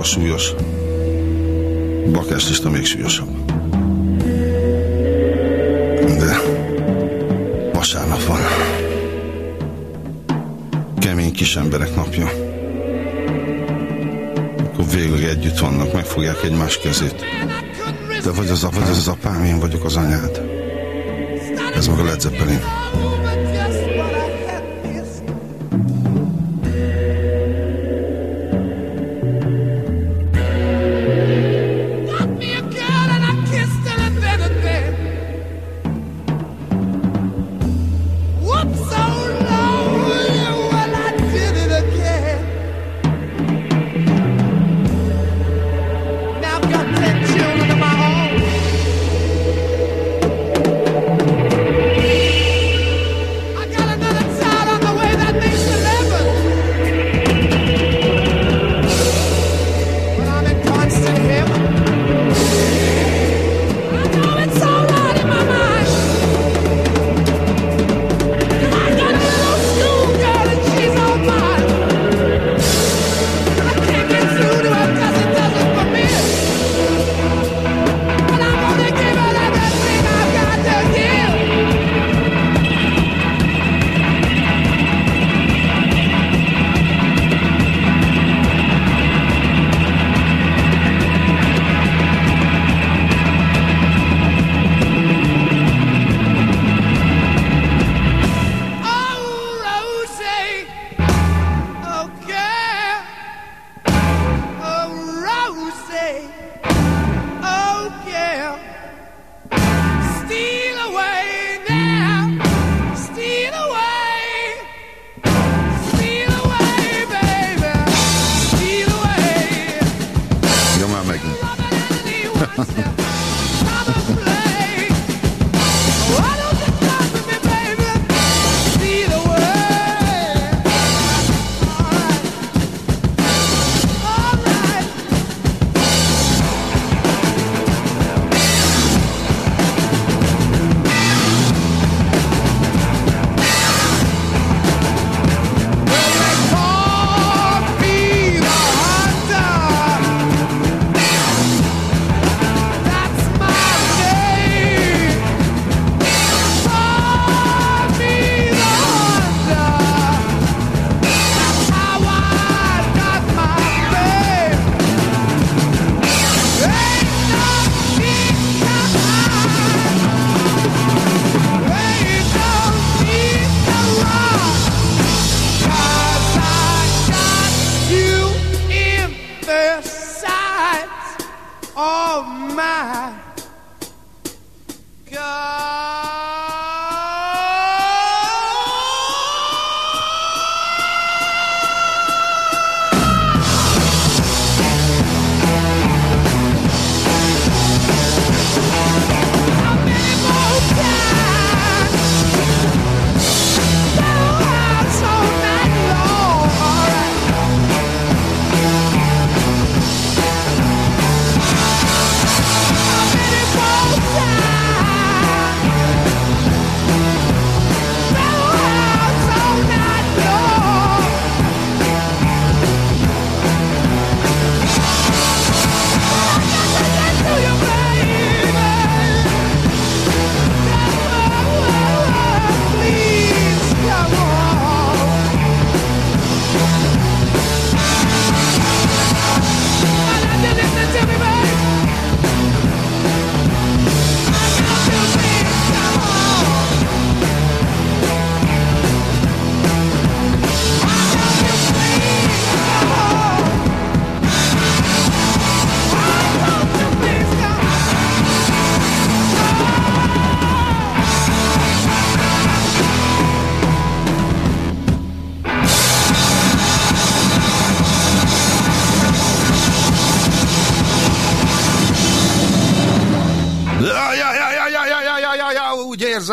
a súlyos. Bakás lista még súlyosabb. De vasárnap van. Kemény kis emberek napja. Akkor végleg együtt vannak, megfogják egymás kezét. De vagy az, a, vagy az, az apám, én vagyok az anyád. Ez meg a Led Zeppelin.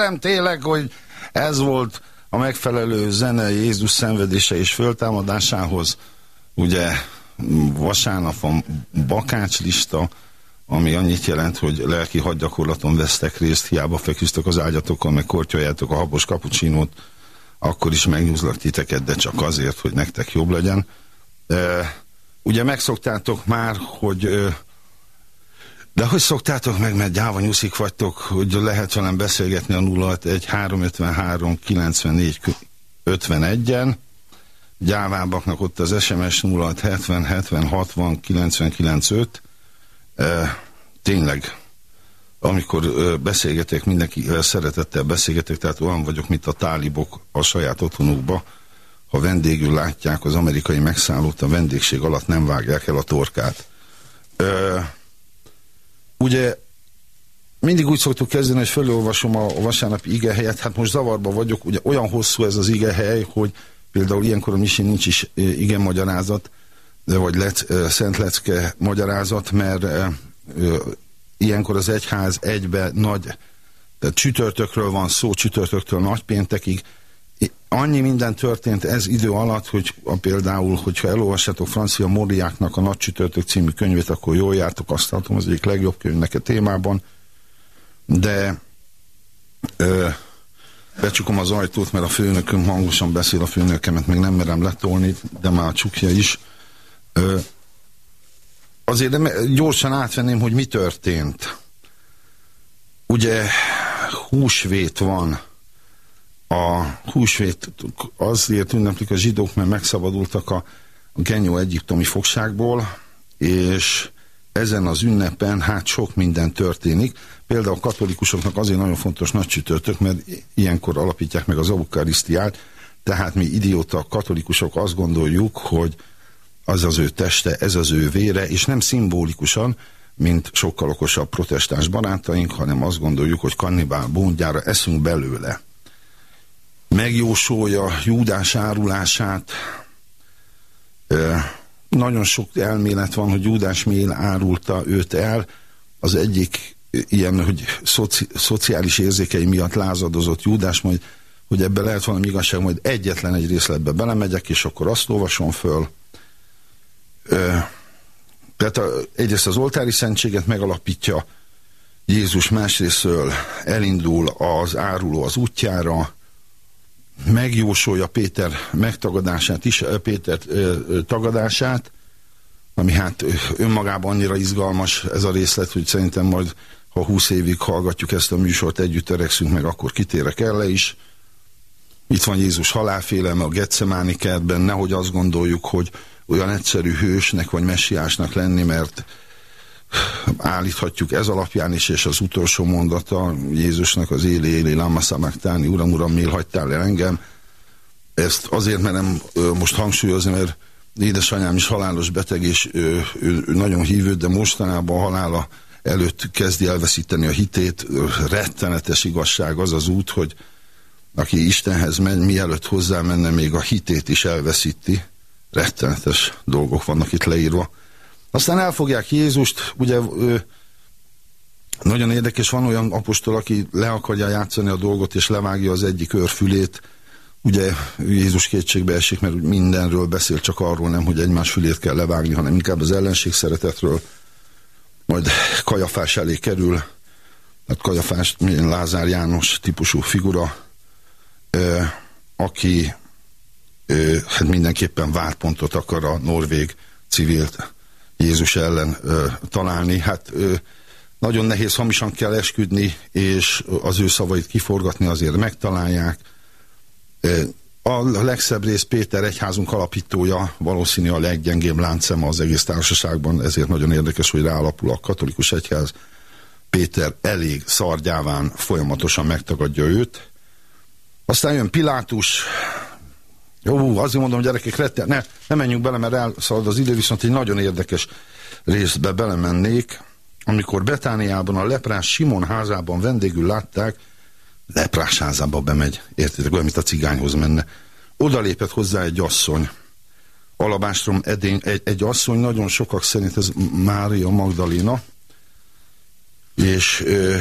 Érzem tényleg, hogy ez volt a megfelelő zene Jézus szenvedése és föltámadásához. Ugye vasárnapon bakácslista, ami annyit jelent, hogy lelki hadgyakorlaton vesztek részt, hiába feküztök az ágyatokon, meg kortyoljátok a habos kapucsinót, akkor is megnyúzlak titeket, de csak azért, hogy nektek jobb legyen. Ugye megszoktátok már, hogy de hogy szoktátok meg, mert gyáva nyuszik vagytok, hogy lehet velem beszélgetni a 061 353 94 51-en. Gyávábbaknak ott az SMS 0670 70 60 99 5. E, tényleg, amikor e, beszélgetek, mindenki e, szeretettel beszélgetek, tehát olyan vagyok, mint a tálibok a saját otthonukba. Ha vendégül látják az amerikai megszállót, a vendégség alatt nem vágják el a torkát. E, ugye mindig úgy szoktuk kezdeni, hogy fölolvasom a, a vasárnapi igehelyet, hát most zavarba vagyok, ugye olyan hosszú ez az igehely, hogy például ilyenkor a Misi nincs is igen magyarázat, vagy lec, Szent Lecke magyarázat, mert e, ilyenkor az egyház egybe nagy, tehát csütörtökről van szó, csütörtöktől nagypéntekig, annyi minden történt ez idő alatt, hogy a, például, hogyha elolvassátok francia Moriáknak a Nagy Csütörtök című könyvét, akkor jól jártok, azt tartom, az egyik legjobb könyvnek a témában, de ö, becsukom az ajtót, mert a főnököm hangosan beszél, a főnökemet meg nem merem letolni, de már a csukja is. Ö, azért gyorsan átvenném, hogy mi történt. Ugye húsvét van, a húsvét azért ünneplik a zsidók, mert megszabadultak a, a genyó egyiptomi fogságból, és ezen az ünnepen hát sok minden történik. Például a katolikusoknak azért nagyon fontos nagy mert ilyenkor alapítják meg az aukarisztiát, tehát mi idióta katolikusok azt gondoljuk, hogy az az ő teste, ez az ő vére, és nem szimbolikusan, mint sokkal okosabb protestáns barátaink, hanem azt gondoljuk, hogy kannibál bóndjára eszünk belőle megjósolja Júdás árulását. Nagyon sok elmélet van, hogy Júdás miért árulta őt el. az egyik ilyen, hogy szoci, szociális érzékei miatt lázadozott Júdás, majd hogy ebben lehet valami igazság, majd egyetlen egy részletbe belemegyek, és akkor azt olvasom föl. Tehát a, egyrészt az oltári szentséget megalapítja Jézus, másrésztől elindul az áruló az útjára, megjósolja Péter megtagadását is, Péter tagadását, ami hát önmagában annyira izgalmas ez a részlet, hogy szerintem majd ha 20 évig hallgatjuk ezt a műsort, együtt törekszünk meg, akkor kitérek elle is. Itt van Jézus halálfélelme a Getsemáni kertben, nehogy azt gondoljuk, hogy olyan egyszerű hősnek vagy messiásnak lenni, mert állíthatjuk ez alapján is, és az utolsó mondata Jézusnak az éli, éli, lama szamektáni, uram, uram, miért hagytál el engem? Ezt azért merem most hangsúlyozni, mert édesanyám is halálos beteg, és ő, ő, ő nagyon hívő, de mostanában a halála előtt kezdi elveszíteni a hitét. Rettenetes igazság az az út, hogy aki Istenhez megy, mielőtt hozzá menne, még a hitét is elveszíti. Rettenetes dolgok vannak itt leírva. Aztán elfogják Jézust, ugye ő, nagyon érdekes, van olyan apostol, aki le akarja játszani a dolgot, és levágja az egyik őrfülét. Ugye Jézus kétségbe esik, mert mindenről beszél, csak arról nem, hogy egymás fülét kell levágni, hanem inkább az ellenség szeretetről. Majd Kajafás elé kerül, hát Kajafás Lázár János típusú figura, aki hát mindenképpen várpontot akar a norvég civilt Jézus ellen találni. Hát nagyon nehéz, hamisan kell esküdni, és az ő szavait kiforgatni azért megtalálják. A legszebb rész Péter egyházunk alapítója, valószínű a leggyengébb láncema az egész társaságban, ezért nagyon érdekes, hogy rálapul a katolikus egyház. Péter elég szargyáván folyamatosan megtagadja őt, aztán jön Pilátus, jó, azért mondom, gyerekek, rette, ne, ne menjünk bele, mert elszalad az idő, viszont egy nagyon érdekes részbe belemennék, amikor Betániában a leprás Simon házában vendégül látták, leprás házába bemegy, értitek, olyan, mint a cigányhoz menne. Oda lépett hozzá egy asszony, alabástrom edény, egy, egy asszony, nagyon sokak szerint ez Mária Magdalena, és ö,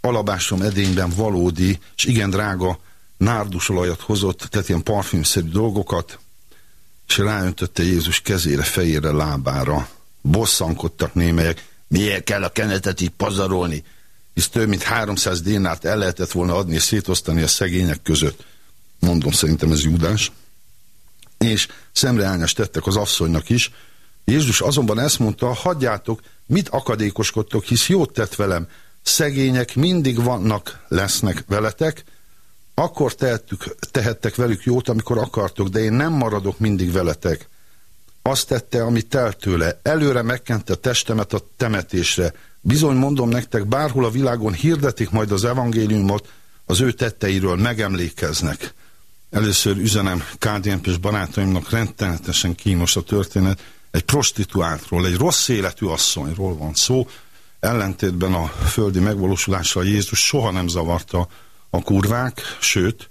alabástrom edényben valódi, és igen drága nárdusolajat hozott, tehát ilyen parfümszerű dolgokat, és ráöntötte Jézus kezére, fejére, lábára. Bosszankodtak némelyek, miért kell a kenetet így pazarolni, hisz több mint 300 dénárt el lehetett volna adni és szétosztani a szegények között. Mondom, szerintem ez Júdás. És szemreányást tettek az asszonynak is. Jézus azonban ezt mondta, hagyjátok, mit akadékoskodtok, hisz jót tett velem. Szegények mindig vannak, lesznek veletek, akkor tehettük, tehettek velük jót, amikor akartok, de én nem maradok mindig veletek. Azt tette, amit telt tőle. Előre megkente testemet a temetésre. Bizony mondom nektek, bárhol a világon hirdetik majd az evangéliumot, az ő tetteiről megemlékeznek. Először üzenem KDNP és barátaimnak rendtenetesen kínos a történet. Egy prostituáltról, egy rossz életű asszonyról van szó. Ellentétben a földi megvalósulással Jézus soha nem zavarta a kurvák, sőt,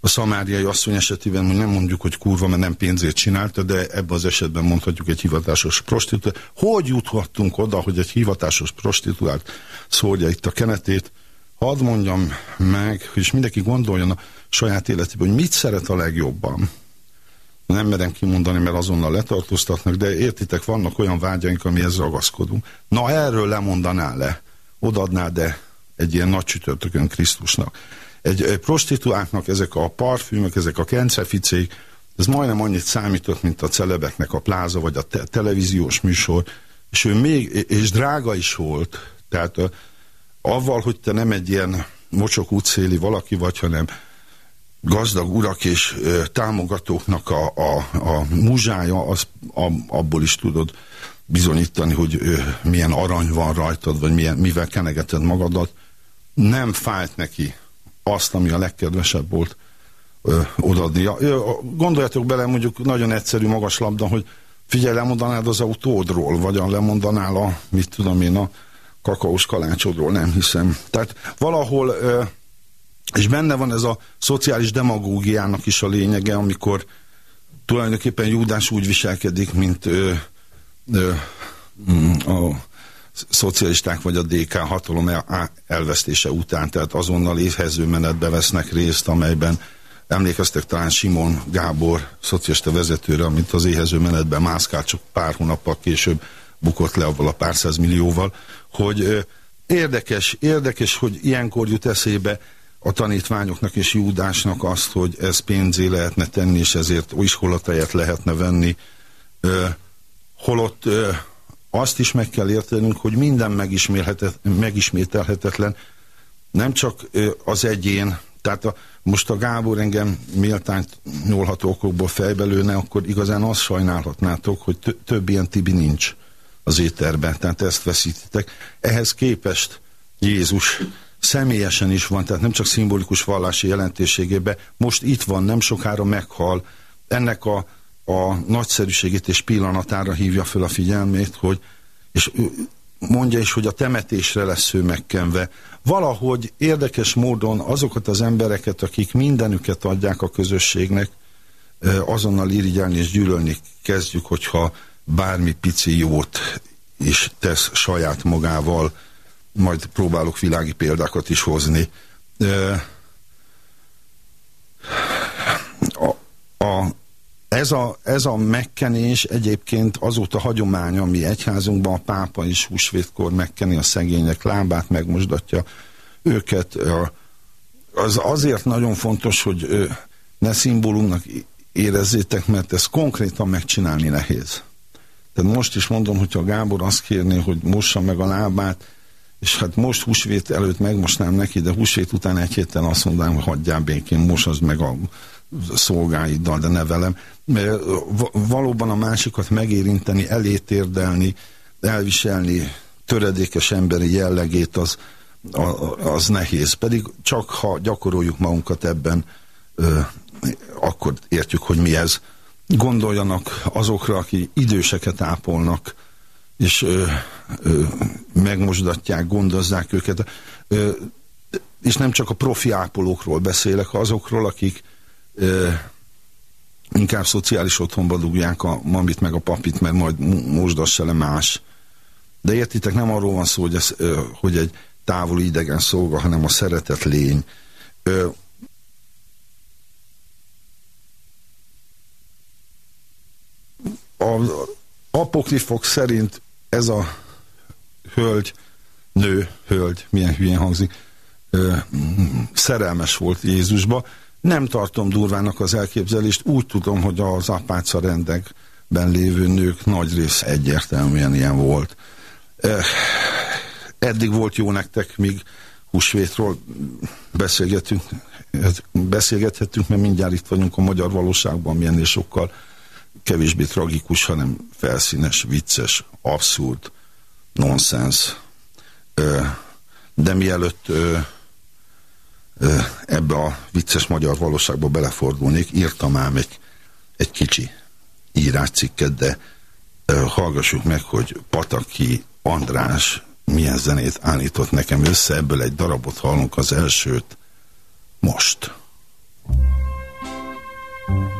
a szamáriai asszony esetében, hogy nem mondjuk, hogy kurva, mert nem pénzét csinálta, de ebben az esetben mondhatjuk egy hivatásos prostituált. Hogy juthattunk oda, hogy egy hivatásos prostituált szórja itt a kenetét? Hadd mondjam meg, hogy mindenki gondoljon a saját életében, hogy mit szeret a legjobban. Nem merem kimondani, mert azonnal letartóztatnak, de értitek, vannak olyan vágyaink, amihez ragaszkodunk. Na erről lemondanál le, odaadnál, de egy ilyen nagy csütörtökön Krisztusnak. Egy, egy prostituáltnak ezek a parfümök, ezek a kenceficék, ez majdnem annyit számított, mint a celebeknek a pláza, vagy a te televíziós műsor, és ő még, és drága is volt, tehát avval, hogy te nem egy ilyen mocsok útszéli valaki vagy, hanem gazdag urak és ö, támogatóknak a, a, a muzsája, az, a, abból is tudod bizonyítani, hogy ö, milyen arany van rajtad, vagy milyen, mivel kenegeted magadat nem fájt neki azt, ami a legkedvesebb volt ö, odaadni. Gondoljatok bele, mondjuk nagyon egyszerű magas labda, hogy figyelj, lemondanád az autódról, vagy a lemondanál a, mit tudom én, a kakaós kalácsodról, nem hiszem. Tehát valahol, ö, és benne van ez a szociális demagógiának is a lényege, amikor tulajdonképpen Júdás úgy viselkedik, mint ö, ö, mm, a szocialisták vagy a DK hatalom el, elvesztése után, tehát azonnal évhező menetbe vesznek részt, amelyben emlékeztek talán Simon Gábor, szocialista vezetőre, amit az éhező menetben mászkált csak pár hónappal később bukott le avval a pár millióval, hogy érdekes, érdekes, hogy ilyenkor jut eszébe a tanítványoknak és Júdásnak azt, hogy ez pénzé lehetne tenni, és ezért iskolatejet lehetne venni, holott azt is meg kell értenünk, hogy minden megismételhetetlen, nem csak az egyén, tehát a, most a Gábor engem méltányt nyúlható okokból fejbelőne, akkor igazán azt sajnálhatnátok, hogy több ilyen Tibi nincs az éterben, tehát ezt veszítitek. Ehhez képest Jézus személyesen is van, tehát nem csak szimbolikus vallási jelentőségében, most itt van, nem sokára meghal, ennek a, a nagyszerűségét és pillanatára hívja fel a figyelmét, hogy és mondja is, hogy a temetésre lesz ő megkenve. Valahogy érdekes módon azokat az embereket, akik mindenüket adják a közösségnek, azonnal irigyelni és gyűlölni kezdjük, hogyha bármi pici jót is tesz saját magával, majd próbálok világi példákat is hozni. A, a, ez, a, ez a megkenés egyébként azóta hagyomány, ami egyházunkban a pápa is húsvétkor megkeni a szegények lábát, megmosdatja őket. Az azért nagyon fontos, hogy ne szimbólumnak érezzétek, mert ezt konkrétan megcsinálni nehéz. Tehát most is mondom, hogyha Gábor azt kérné, hogy mossa meg a lábát, és hát most húsvét előtt megmosnám neki, de húsvét után egy héten azt mondanám, hogy hagyjál békén, mosasd meg a szolgáiddal, de ne velem. Valóban a másikat megérinteni, elétérdelni, elviselni töredékes emberi jellegét, az, az nehéz. Pedig csak ha gyakoroljuk magunkat ebben, akkor értjük, hogy mi ez gondoljanak azokra, akik időseket ápolnak, és ö, ö, megmosdatják, gondozzák őket. Ö, és nem csak a profi ápolókról beszélek, azokról, akik inkább szociális otthonba dugják a mamit meg a papit, mert majd mosdassa le más. De értitek, nem arról van szó, hogy, ez, hogy egy távoli idegen szolga, hanem a szeretet lény. A apokrifok szerint ez a hölgy, nő, hölgy, milyen hülyén hangzik, szerelmes volt Jézusba. Nem tartom durvának az elképzelést, úgy tudom, hogy az apáca rendekben lévő nők nagy rész egyértelműen ilyen volt. Eddig volt jó nektek, míg húsvétról beszélgetünk, beszélgethetünk, mert mindjárt itt vagyunk a magyar valóságban, milyennél sokkal kevésbé tragikus, hanem felszínes, vicces, abszurd, nonsens. De mielőtt ebbe a vicces magyar valóságba belefordulnék, írtam ám egy, egy kicsi íráscikket, de hallgassuk meg, hogy Pataki András milyen zenét állított nekem össze, ebből egy darabot hallunk az elsőt most. Thank you.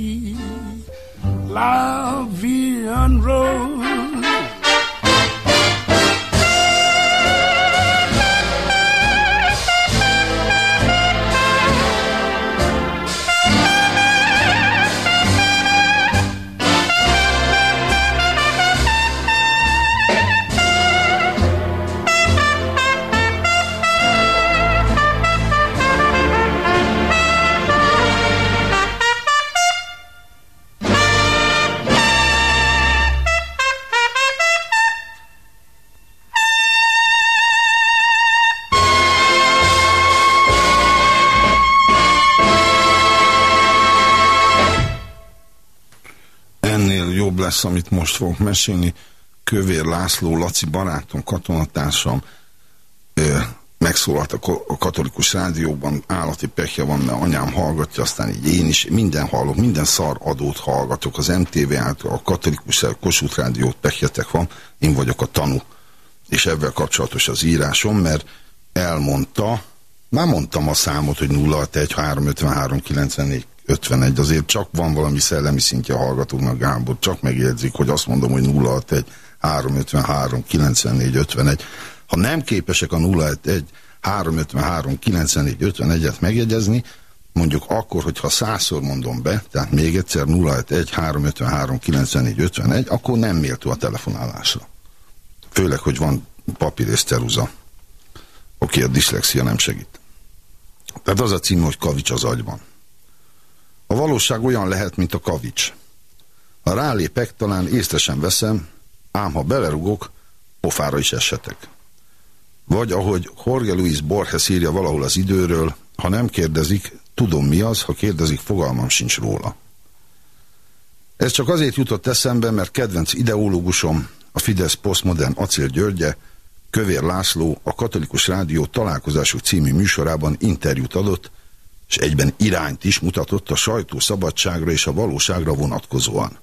la vie en rose. Lesz, amit most fogok mesélni. Kövér László, Laci barátom, katonatársam. Megszólalt a, a katolikus rádióban, állati pekje van, mert anyám hallgatja, aztán így én is, minden hallok, minden szar adót hallgatok, az MTV által, a katolikus Kossuth rádiót pekjetek van, én vagyok a tanú, és ebben kapcsolatos az írásom, mert elmondta, már mondtam a számot, hogy 061 353 94 51, azért csak van valami szellemi szintje a hallgatóknak, Gábor, csak megjegyzik, hogy azt mondom, hogy 061 353 94 51. Ha nem képesek a 061 353 94 51-et megjegyezni, mondjuk akkor, hogyha százszor mondom be, tehát még egyszer 061 353 94 51, akkor nem méltó a telefonálásra. Főleg, hogy van papír és ceruza. Oké, a diszlexia nem segít. Tehát az a cím, hogy kavics az agyban. A valóság olyan lehet, mint a kavics. Ha rálépek, talán észre sem veszem, ám ha belerugok, pofára is esetek. Vagy ahogy Jorge Luis Borges írja valahol az időről, ha nem kérdezik, tudom mi az, ha kérdezik, fogalmam sincs róla. Ez csak azért jutott eszembe, mert kedvenc ideológusom, a Fidesz posztmodern Acél Györgye, Kövér László a Katolikus Rádió találkozásuk című műsorában interjút adott, és egyben irányt is mutatott a sajtó szabadságra és a valóságra vonatkozóan.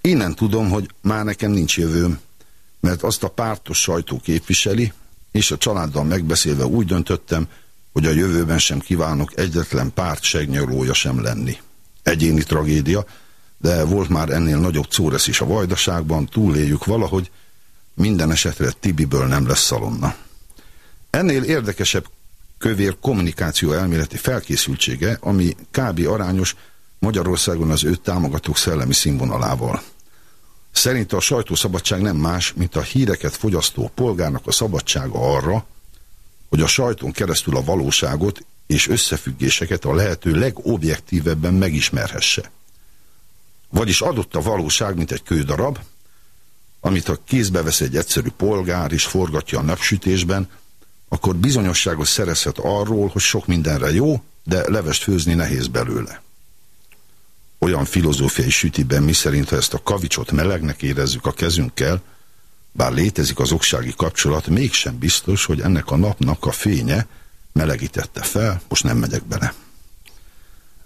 Innen tudom, hogy már nekem nincs jövőm, mert azt a pártos sajtó képviseli, és a családdal megbeszélve úgy döntöttem, hogy a jövőben sem kívánok egyetlen párt segnyolója sem lenni. Egyéni tragédia, de volt már ennél nagyobb córesz is a vajdaságban, túléljük valahogy, minden esetre Tibiből nem lesz szalonna. Ennél érdekesebb kövér kommunikáció elméleti felkészültsége, ami kb. arányos Magyarországon az őt támogatók szellemi színvonalával. Szerinte a sajtószabadság nem más, mint a híreket fogyasztó polgárnak a szabadsága arra, hogy a sajtón keresztül a valóságot és összefüggéseket a lehető legobjektívebben megismerhesse. Vagyis adott a valóság, mint egy kődarab, amit ha kézbe vesz egy egyszerű polgár és forgatja a napsütésben, akkor bizonyosságot szerezhet arról, hogy sok mindenre jó, de levest főzni nehéz belőle. Olyan filozófiai sütiben, mi szerint, ha ezt a kavicsot melegnek érezzük a kezünkkel, bár létezik az oksági kapcsolat, mégsem biztos, hogy ennek a napnak a fénye melegítette fel, most nem megyek bele.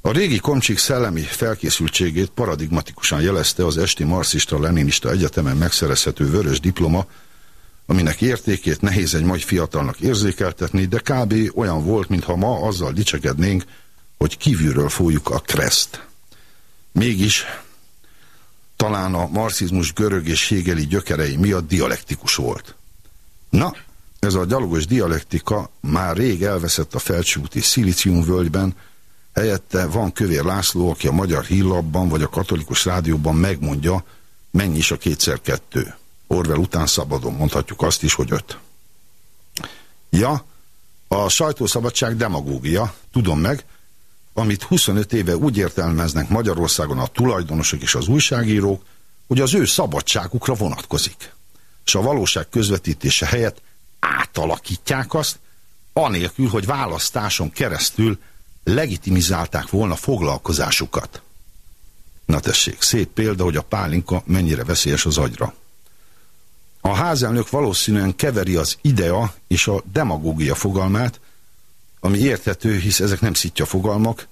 A régi komcsik szellemi felkészültségét paradigmatikusan jelezte az esti marxista-leninista egyetemen megszerezhető vörös diploma, aminek értékét nehéz egy majd fiatalnak érzékeltetni, de kb. olyan volt, mintha ma azzal dicsekednénk, hogy kívülről fújjuk a kreszt. Mégis talán a marxizmus görög és hégeli gyökerei miatt dialektikus volt. Na, ez a gyalogos dialektika már rég elveszett a felcsúti szilíciumvölgyben, Helyette van Kövér László, aki a Magyar Hírlapban vagy a Katolikus Rádióban megmondja, mennyi is a kétszer kettő. Orwell után szabadon mondhatjuk azt is, hogy öt. Ja, a sajtószabadság demagógia, tudom meg, amit 25 éve úgy értelmeznek Magyarországon a tulajdonosok és az újságírók, hogy az ő szabadságukra vonatkozik. És a valóság közvetítése helyett átalakítják azt, anélkül, hogy választáson keresztül legitimizálták volna foglalkozásukat. Na tessék, szép példa, hogy a pálinka mennyire veszélyes az agyra. A házelnök valószínűen keveri az idea és a demagógia fogalmát, ami érthető, hisz ezek nem szitja fogalmak,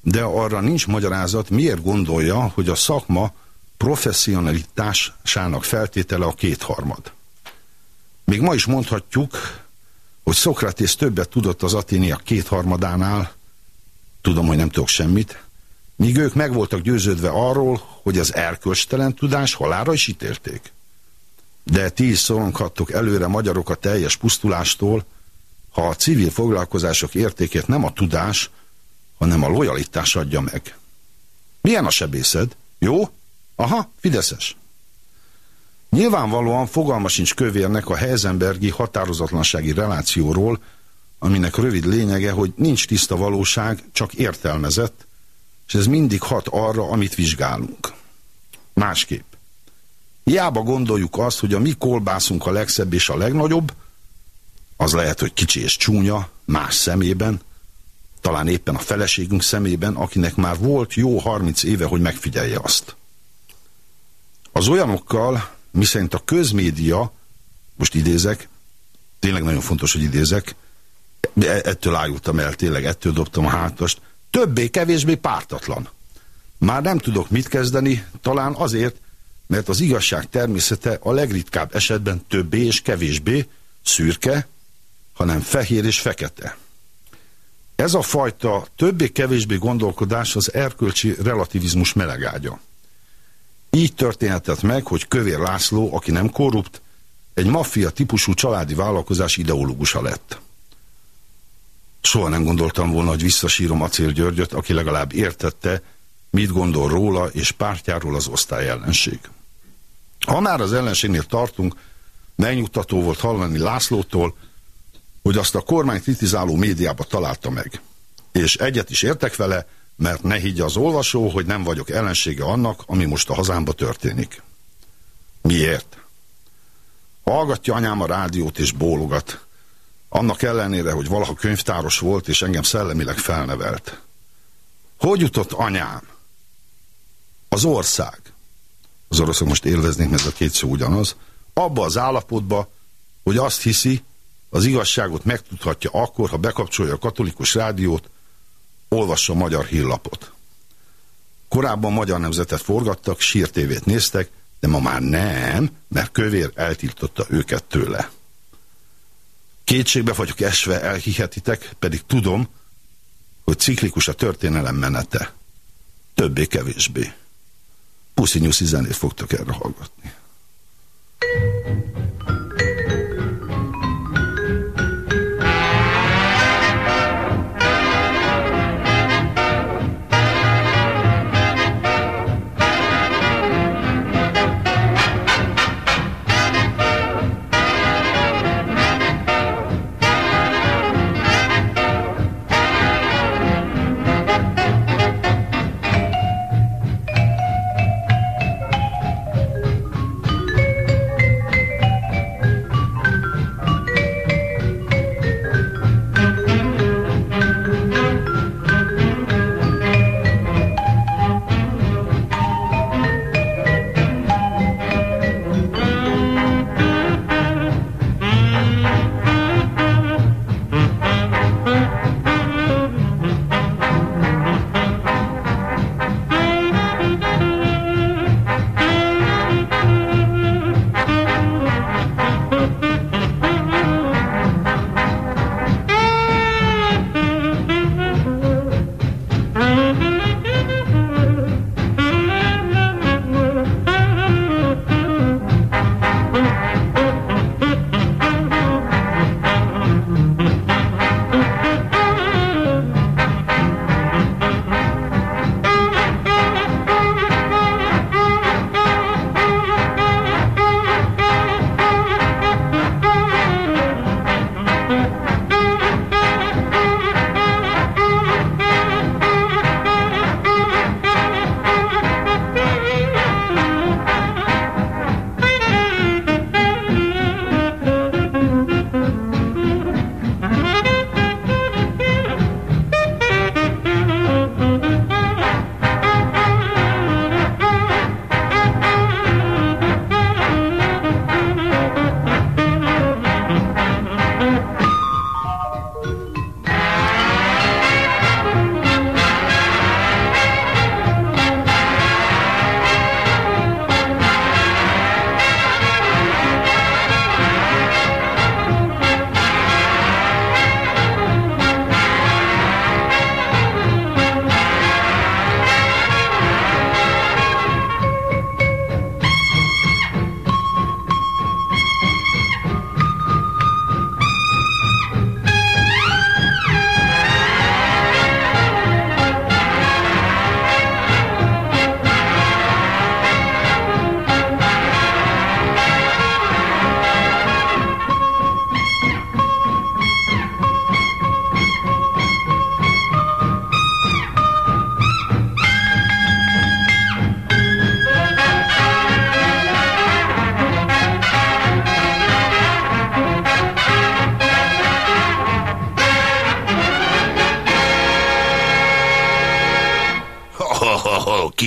de arra nincs magyarázat, miért gondolja, hogy a szakma professzionalitásának feltétele a kétharmad. Még ma is mondhatjuk, hogy Szokratész többet tudott az aténiak kétharmadánál, tudom, hogy nem tudok semmit, míg ők meg voltak győződve arról, hogy az erkölcstelen tudás halára is ítélték. De ti is szoronghattok előre magyarok a teljes pusztulástól, ha a civil foglalkozások értékét nem a tudás, hanem a lojalitás adja meg. Milyen a sebészed? Jó? Aha, fideszes. Nyilvánvalóan fogalma sincs kövérnek a Heisenbergi határozatlansági relációról, aminek rövid lényege, hogy nincs tiszta valóság, csak értelmezett, és ez mindig hat arra, amit vizsgálunk. Másképp. Hiába gondoljuk azt, hogy a mi kolbászunk a legszebb és a legnagyobb, az lehet, hogy kicsi és csúnya, más szemében, talán éppen a feleségünk szemében, akinek már volt jó 30 éve, hogy megfigyelje azt. Az olyanokkal, miszerint a közmédia, most idézek, tényleg nagyon fontos, hogy idézek, e- ettől ájultam el, tényleg ettől dobtam a hátast, többé-kevésbé pártatlan. Már nem tudok mit kezdeni, talán azért, mert az igazság természete a legritkább esetben többé és kevésbé szürke, hanem fehér és fekete. Ez a fajta többé-kevésbé gondolkodás az erkölcsi relativizmus melegágya. Így történhetett meg, hogy Kövér László, aki nem korrupt, egy maffia típusú családi vállalkozás ideológusa lett. Soha nem gondoltam volna, hogy visszasírom Acél Györgyöt, aki legalább értette, mit gondol róla és pártjáról az osztály ellenség. Ha már az ellenségnél tartunk, megnyugtató volt hallani Lászlótól, hogy azt a kormány kritizáló médiába találta meg. És egyet is értek vele, mert ne higgye az olvasó, hogy nem vagyok ellensége annak, ami most a hazámba történik. Miért? Hallgatja anyám a rádiót és bólogat. Annak ellenére, hogy valaha könyvtáros volt, és engem szellemileg felnevelt. Hogy jutott anyám? Az ország. Az oroszok most élveznék, mert ez a két szó ugyanaz. Abba az állapotba, hogy azt hiszi, az igazságot megtudhatja akkor, ha bekapcsolja a katolikus rádiót, olvassa a magyar hírlapot. Korábban magyar nemzetet forgattak, sírtévét néztek, de ma már nem, mert kövér eltiltotta őket tőle. Kétségbe vagyok esve, elhihetitek, pedig tudom, hogy ciklikus a történelem menete. Többé-kevésbé. Puszi zenét fogtok erre hallgatni.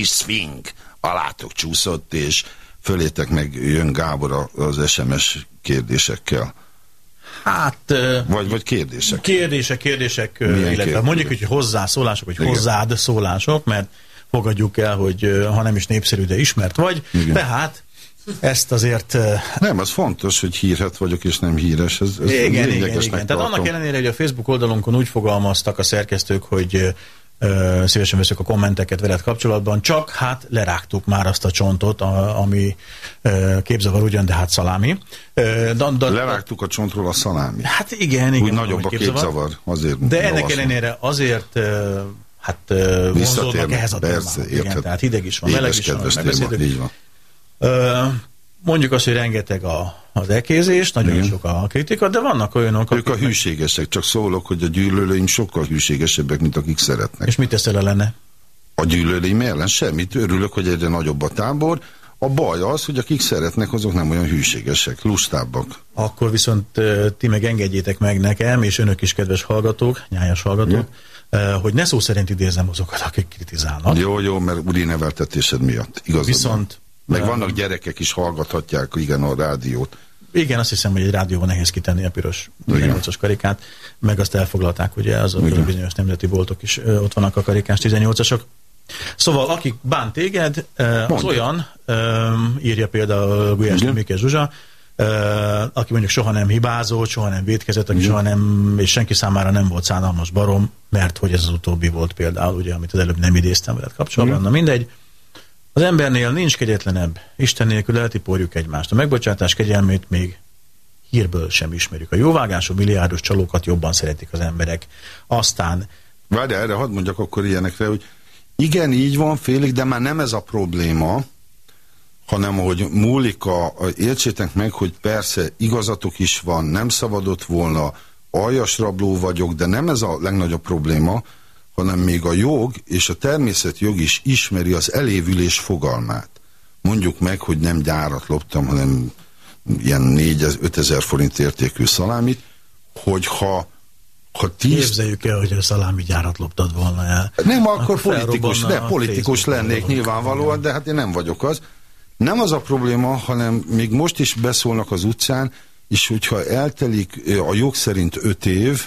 Kis swing alátok csúszott, és fölétek meg jön Gábor az SMS kérdésekkel. Hát... Vagy, vagy kérdések. Kérdések, kérdések, Milyen illetve kérdések? mondjuk, hogy hozzászólások, vagy Igen. hozzád szólások, mert fogadjuk el, hogy ha nem is népszerű, de ismert vagy. Igen. Tehát ezt azért... Nem, az fontos, hogy hírhet vagyok, és nem híres. Ez, ez igen, igen, igen. Tehát annak ellenére, hogy a Facebook oldalunkon úgy fogalmaztak a szerkesztők, hogy szívesen veszük a kommenteket veled kapcsolatban, csak hát lerágtuk már azt a csontot, a, ami képzavar ugyan, de hát szalámi. Da, da, lerágtuk a csontról a szalámi. Hát igen, igen. Úgy nagyobb a képzavar, képzavar azért. De ennek ellenére azért hát vonzódnak ehhez a persze, Igen, tehát hideg is van, meleg is van, megbeszéltük. Így van. Mondjuk azt, hogy rengeteg a, az ekézés, nagyon Igen. sok a kritika, de vannak olyanok, Ők a hűségesek, csak szólok, hogy a gyűlölőim sokkal hűségesebbek, mint akik szeretnek. És mit teszel ellene? A gyűlölőim ellen semmit, örülök, hogy egyre nagyobb a tábor. A baj az, hogy akik szeretnek, azok nem olyan hűségesek, lustábbak. Akkor viszont ti meg engedjétek meg nekem, és önök is kedves hallgatók, nyájas hallgatók, Igen. hogy ne szó szerint idézem azokat, akik kritizálnak. Jó, jó, mert úri neveltetésed miatt. Igazad Viszont meg vannak gyerekek is, hallgathatják igen a rádiót. Igen, azt hiszem, hogy egy rádióban nehéz kitenni a piros 18-as karikát, meg azt elfoglalták, ugye az a bizonyos nemzeti boltok is ott vannak a karikás 18-asok. Szóval, aki bánt téged, az Mondja. olyan, írja például Gulyás Mike Zsuzsa, aki mondjuk soha nem hibázott, soha nem védkezett, aki Igen. soha nem, és senki számára nem volt szánalmas barom, mert hogy ez az utóbbi volt például, ugye, amit az előbb nem idéztem veled kapcsolatban, Igen. na mindegy. Az embernél nincs kegyetlenebb. Isten nélkül eltiporjuk egymást. A megbocsátás kegyelmét még hírből sem ismerjük. A jóvágású milliárdos csalókat jobban szeretik az emberek. Aztán... Várj, erre hadd mondjak akkor ilyenekre, hogy igen, így van félig, de már nem ez a probléma, hanem hogy múlik a, értsétek meg, hogy persze igazatok is van, nem szabadott volna, aljas rabló vagyok, de nem ez a legnagyobb probléma, hanem még a jog és a természetjog is ismeri az elévülés fogalmát. Mondjuk meg, hogy nem gyárat loptam, hanem ilyen 4-5 ezer forint értékű szalámit, hogyha ha tíz... Képzeljük el, hogy a szalámi gyárat loptad volna el. Nem, akkor, politikus, ne, politikus lennék nyilvánvalóan, de hát én nem vagyok az. Nem az a probléma, hanem még most is beszólnak az utcán, és hogyha eltelik a jog szerint öt év,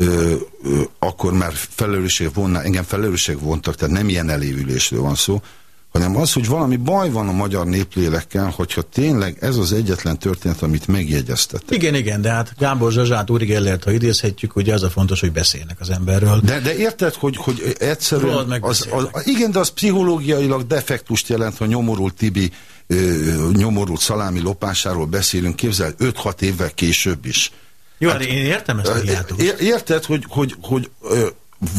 ö, ö, akkor már felelősség vonná, engem felelősség vontak, tehát nem ilyen elévülésről van szó, hanem az, hogy valami baj van a magyar néplélekkel, hogyha tényleg ez az egyetlen történet, amit megjegyeztetek. Igen, igen, de hát Gábor Zsazsát, Úri Gellert, ha idézhetjük, ugye az a fontos, hogy beszélnek az emberről. De, de érted, hogy, hogy egyszerűen... Az, az, igen, de az pszichológiailag defektust jelent, ha nyomorult Tibi ö, nyomorult szalámi lopásáról beszélünk, képzel 5-6 évvel később is. Jó, hát, én értem ezt a hiátust. Érted, hogy, hogy, hogy ö,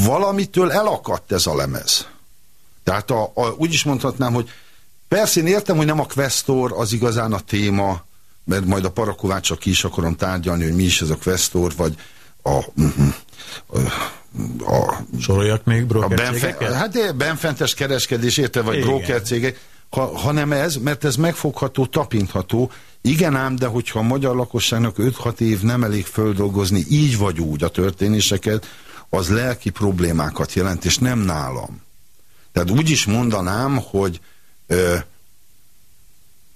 valamitől elakadt ez a lemez. Tehát a, a, úgy is mondhatnám, hogy persze én értem, hogy nem a Questor az igazán a téma, mert majd a Parakovácsra ki is akarom tárgyalni, hogy mi is ez a Questor, vagy a... a, a Soroljak még brokercégeket? Hát benfentes kereskedés, érte, vagy brokercégek, ha, hanem ez, mert ez megfogható, tapintható, igen ám, de hogyha a magyar lakosságnak 5-6 év nem elég földolgozni így vagy úgy a történéseket, az lelki problémákat jelent, és nem nálam. Tehát úgy is mondanám, hogy ö,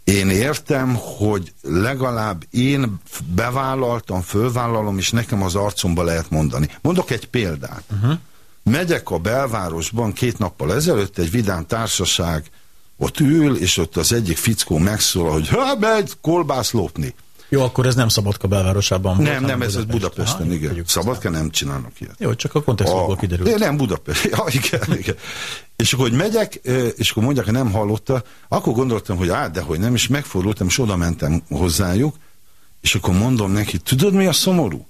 én értem, hogy legalább én bevállaltam, fölvállalom, és nekem az arcomba lehet mondani. Mondok egy példát. Uh -huh. Megyek a belvárosban két nappal ezelőtt, egy vidám társaság ott ül, és ott az egyik fickó megszól, hogy ha, megy kolbász lopni. Jó, akkor ez nem Szabadka belvárosában Nem, nem, ez, ez Budapesten, Aha, igen. Szabadka nem csinálnak ilyet. Jó, csak a kontextusból kiderült. Nem, Budapest. Ja, igen, igen. És akkor, hogy megyek, és akkor mondják, hogy nem hallotta, akkor gondoltam, hogy át, de hogy nem, és megfordultam, és oda mentem hozzájuk, és akkor mondom neki, tudod mi a szomorú?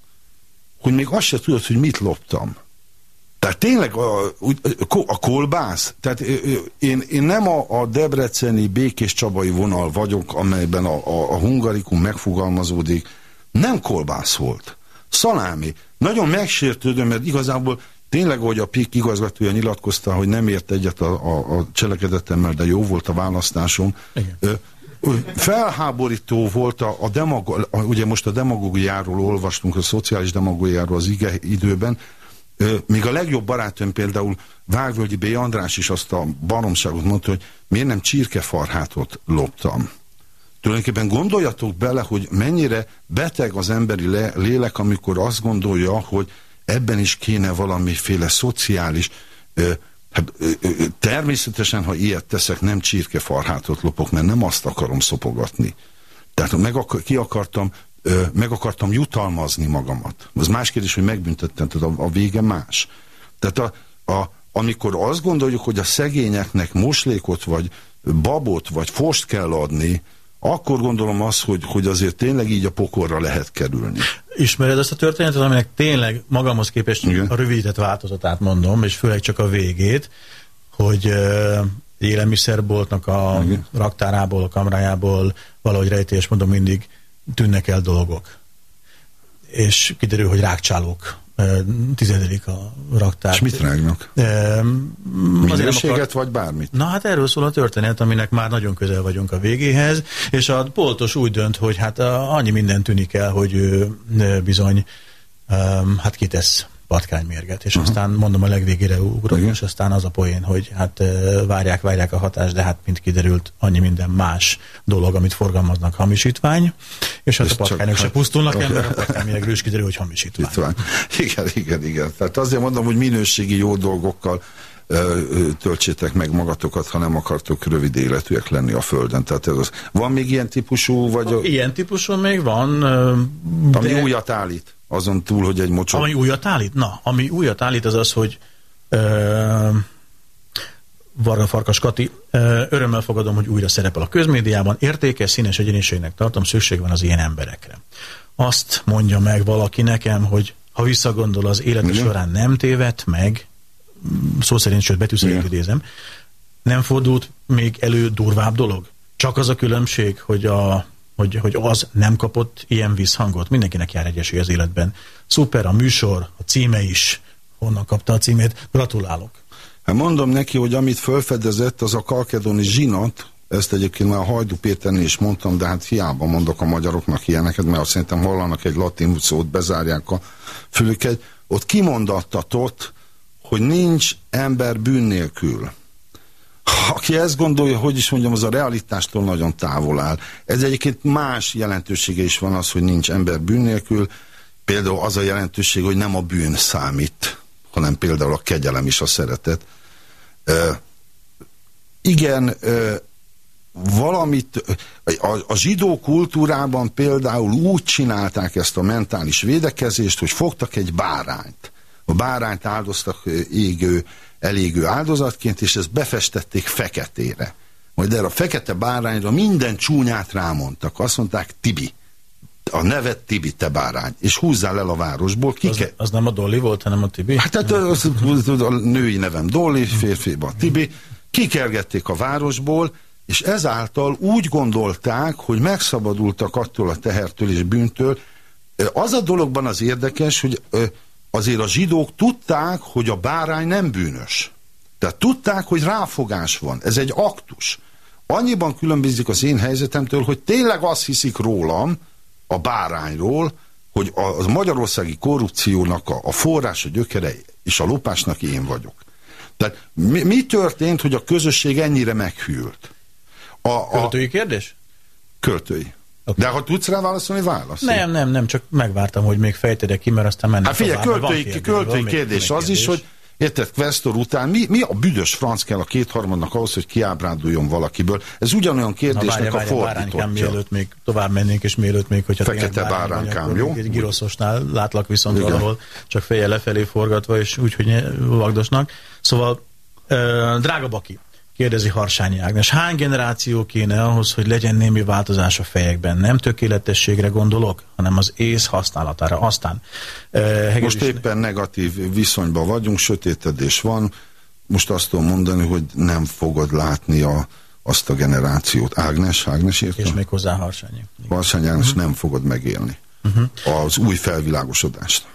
Hogy még azt se tudod, hogy mit loptam. Tehát tényleg a, a kolbász, tehát én, én nem a, a debreceni békés csabai vonal vagyok, amelyben a, a, a hungarikum megfogalmazódik, nem kolbász volt. Szalámi. Nagyon megsértődöm, mert igazából tényleg, ahogy a PIK igazgatója nyilatkozta, hogy nem ért egyet a, a, a cselekedetemmel, de jó volt a választásom. Igen. Felháborító volt a, a demagóg, ugye most a demagógiáról olvastunk, a szociális demagógiáról az ige időben, míg a legjobb barátom például Vágvölgyi B. András is azt a baromságot mondta, hogy miért nem csirkefarhátot loptam. Tulajdonképpen gondoljatok bele, hogy mennyire beteg az emberi le, lélek, amikor azt gondolja, hogy ebben is kéne valamiféle szociális Hát, természetesen, ha ilyet teszek, nem csirkefarhátot lopok, mert nem azt akarom szopogatni. Tehát meg akar, ki akartam, meg akartam jutalmazni magamat. Az más kérdés, hogy megbüntettem, tehát a, a vége más. Tehát a, a, amikor azt gondoljuk, hogy a szegényeknek moslékot, vagy babot, vagy fost kell adni, akkor gondolom azt, hogy, hogy azért tényleg így a pokorra lehet kerülni. Ismered azt a történetet, aminek tényleg magamhoz képest Igen. a rövidített változatát mondom, és főleg csak a végét, hogy uh, élelmiszerboltnak a Igen. raktárából, a kamrájából valahogy rejtés mondom mindig tűnnek el dolgok. És kiderül, hogy rákcsálók tizedelik a raktár. És mit rágnak? E, Minőséget akar... vagy bármit? Na hát erről szól a történet, aminek már nagyon közel vagyunk a végéhez, és a poltos úgy dönt, hogy hát annyi minden tűnik el, hogy ő bizony hát kitesz patkánymérget, és uh-huh. aztán mondom a legvégére ugrok, és aztán az a poén, hogy hát várják, várják a hatást, de hát mint kiderült, annyi minden más dolog, amit forgalmaznak hamisítvány, és hát és a patkányok se pusztulnak el, mert a patkánymérgről is kiderül, hogy hamisítvány. Itvány. Igen, igen, igen. Tehát azért mondom, hogy minőségi jó dolgokkal töltsétek meg magatokat, ha nem akartok rövid életűek lenni a Földön. Tehát ez az. Van még ilyen típusú? Vagy a... Ilyen típusú még van. De... Ami újat állít? Azon túl, hogy egy mocsok... Ami újat állít? Na, ami újat állít az az, hogy ö, Varga Farkas Kati, ö, örömmel fogadom, hogy újra szerepel a közmédiában. Értékes, színes egyéniségnek tartom, szükség van az ilyen emberekre. Azt mondja meg valaki nekem, hogy ha visszagondol az élete során nem tévedt meg, szó szerint, sőt betűszerint idézem, nem fordult még elő durvább dolog? Csak az a különbség, hogy a hogy, hogy az nem kapott ilyen visszhangot. Mindenkinek jár egy esély az életben. Szuper a műsor, a címe is. Honnan kapta a címét? Gratulálok. Hát mondom neki, hogy amit felfedezett, az a kalkedoni zsinat, ezt egyébként már a Hajdu Péternél is mondtam, de hát hiába mondok a magyaroknak ilyeneket, mert azt szerintem hallanak egy latin szót, bezárják a fülüket. Ott kimondattatott, hogy nincs ember bűn nélkül aki ezt gondolja, hogy is mondjam, az a realitástól nagyon távol áll. Ez egyébként más jelentősége is van az, hogy nincs ember bűn nélkül. Például az a jelentőség, hogy nem a bűn számít, hanem például a kegyelem is a szeretet. Uh, igen, uh, valamit, a, a zsidó kultúrában például úgy csinálták ezt a mentális védekezést, hogy fogtak egy bárányt. A bárányt áldoztak égő elégő áldozatként, és ezt befestették feketére. Majd erre a fekete bárányra minden csúnyát rámondtak. Azt mondták, Tibi. A nevet Tibi, te bárány. És húzzál el a városból. Ki az, az nem a Dolly volt, hanem a Tibi? Hát, hát az, az, a női nevem Dolly, férfiban Tibi. Kikergették a városból, és ezáltal úgy gondolták, hogy megszabadultak attól a tehertől és bűntől. Az a dologban az érdekes, hogy azért a zsidók tudták, hogy a bárány nem bűnös. Tehát tudták, hogy ráfogás van. Ez egy aktus. Annyiban különbözik az én helyzetemtől, hogy tényleg azt hiszik rólam, a bárányról, hogy a magyarországi korrupciónak a, a forrás, a gyökere és a lopásnak én vagyok. Tehát mi, mi történt, hogy a közösség ennyire meghűlt? A, a, Költői kérdés? Költői. Okay. De ha tudsz rá válaszolni, válasz. Nem, nem, nem, csak megvártam, hogy még fejtede ki, mert aztán mennek Hát figyelj, költői, kérdés, költői kérdés az kérdés. is, hogy Érted, Questor után mi, mi a büdös franc kell a kétharmadnak ahhoz, hogy kiábránduljon valakiből? Ez ugyanolyan kérdésnek várja, a fordítottja. mielőtt még tovább mennénk, és mielőtt még, hogyha Fekete báránkám, jó? Egy giroszosnál látlak viszont Igen. valahol, csak feje lefelé forgatva, és úgy, hogy vagdosnak. Szóval, drága Baki, Kérdezi Harsányi Ágnes. Hány generáció kéne ahhoz, hogy legyen némi változás a fejekben? Nem tökéletességre gondolok, hanem az ész használatára. Aztán... Uh, Most éppen negatív viszonyban vagyunk, sötétedés van. Most azt tudom mondani, hogy nem fogod látni a, azt a generációt. Ágnes, Ágnes írta? És még hozzá Harsányi. Harsányi Ágnes uh mhm. -huh. nem fogod megélni. Uh mhm. -huh. Az új felvilágosodást.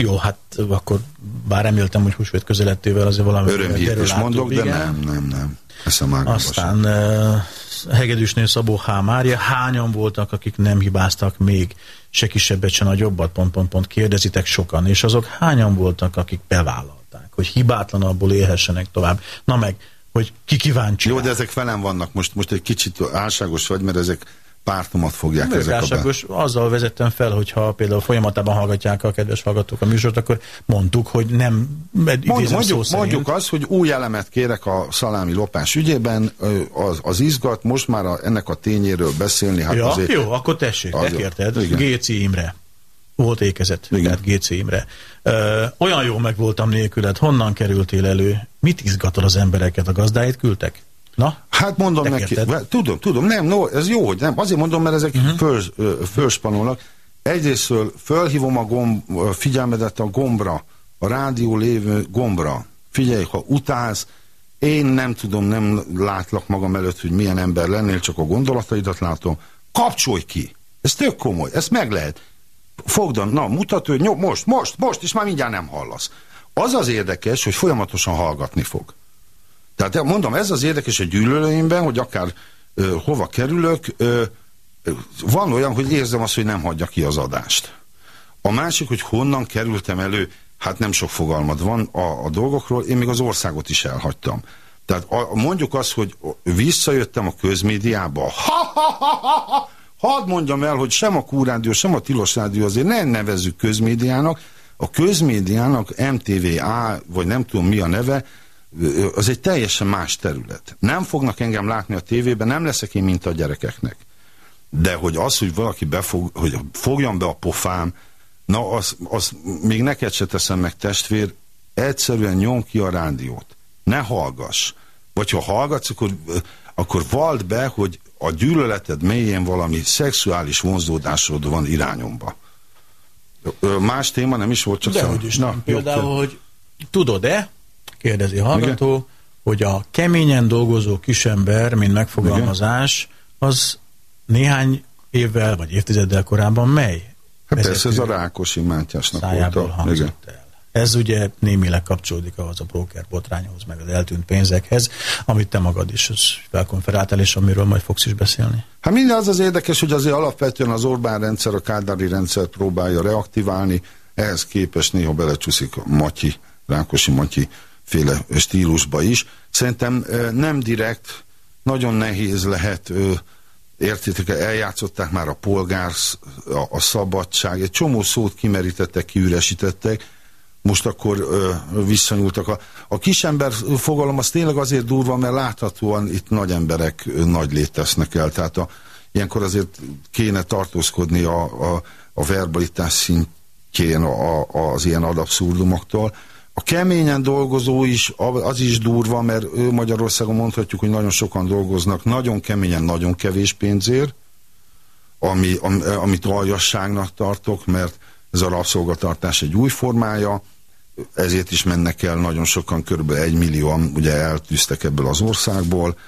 Jó, hát akkor bár reméltem, hogy húsvét közelettével azért valami... Örömhírt is mondok, de nem, nem, nem. Aztán uh, hegedűsnél Szabó H. Mária, hányan voltak, akik nem hibáztak még se kisebbet, se nagyobbat, pont, pont, pont kérdezitek sokan, és azok hányan voltak, akik bevállalták, hogy hibátlan abból élhessenek tovább. Na meg, hogy ki kíváncsi. Jó, de ezek velem vannak. Most, most egy kicsit álságos vagy, mert ezek pártomat fogják ezek a azzal vezettem fel, hogyha például folyamatában hallgatják a kedves hallgatók a műsort, akkor mondtuk, hogy nem Mond, mondjuk, szó mondjuk azt, hogy új elemet kérek a szalámi lopás ügyében, az, az izgat, most már a, ennek a tényéről beszélni. Hát ja, azért, jó, akkor tessék, megkérted. Géci Imre. Volt ékezet, Igen. tehát Géci Imre. Ö, olyan jó meg voltam nélküled, honnan kerültél elő? Mit izgatol az embereket? A gazdáit küldtek? Na? Hát mondom neki, kérted? tudom, tudom, nem, no, ez jó, hogy nem, azért mondom, mert ezek uh -huh. föl, fölspanolnak. Egyrésztől fölhívom a gomb, figyelmedet a gombra, a rádió lévő gombra. Figyelj, ha utálsz, én nem tudom, nem látlak magam előtt, hogy milyen ember lennél, csak a gondolataidat látom. Kapcsolj ki! Ez tök komoly, ezt meg lehet. Fogdan, na, mutatő, nyom, most, most, most, és már mindjárt nem hallasz. Az az érdekes, hogy folyamatosan hallgatni fog. Tehát mondom, ez az érdekes a gyűlölőimben, hogy akár ö, hova kerülök, ö, van olyan, hogy érzem azt, hogy nem hagyja ki az adást. A másik, hogy honnan kerültem elő, hát nem sok fogalmad van a, a dolgokról, én még az országot is elhagytam. Tehát a, mondjuk azt, hogy visszajöttem a közmédiába, ha, ha, ha, ha, ha, hadd mondjam el, hogy sem a Kúrádió, sem a Tilos Rádió azért nem nevezzük közmédiának, a közmédiának MTVA, vagy nem tudom mi a neve, az egy teljesen más terület. Nem fognak engem látni a tévében, nem leszek én, mint a gyerekeknek. De hogy az, hogy valaki befog, hogy fogjon be a pofám, na az, az még neked se teszem meg testvér, egyszerűen nyom ki a rádiót. Ne hallgass. Vagy ha hallgatsz, akkor, akkor vald be, hogy a gyűlöleted mélyén valami szexuális vonzódásod van irányomba. Más téma nem is volt, csak... Dehogy is nem. Például, hogy tudod-e, kérdezi a hallgató, Igen. hogy a keményen dolgozó kisember, mint megfogalmazás, Igen. az néhány évvel vagy évtizeddel korábban mely? Hát persze ez a Rákosi Mátyásnak szájából volt a... hangzott el. Ez ugye némileg kapcsolódik ahhoz a broker botrányhoz, meg az eltűnt pénzekhez, amit te magad is felkonferáltál, és amiről majd fogsz is beszélni. Hát minden az az érdekes, hogy azért alapvetően az Orbán rendszer, a Kádári rendszer próbálja reaktiválni, ehhez képest néha belecsúszik a Matyi, Rákosi Matyi féle stílusba is. Szerintem nem direkt, nagyon nehéz lehet, értitek, eljátszották már a polgár, a, a szabadság, egy csomó szót kimerítettek, kiüresítettek, most akkor ö, visszanyúltak. A, a kisember fogalom az tényleg azért durva, mert láthatóan itt nagy emberek ö, nagy lét tesznek el. Tehát a, ilyenkor azért kéne tartózkodni a, a, a verbalitás szintjén a, a, az ilyen adabszurdumoktól. A keményen dolgozó is, az is durva, mert ő Magyarországon mondhatjuk, hogy nagyon sokan dolgoznak, nagyon keményen, nagyon kevés pénzért, ami, am, amit aljasságnak tartok, mert ez a rabszolgatartás egy új formája, ezért is mennek el nagyon sokan, körülbelül egy millióan ugye eltűztek ebből az országból.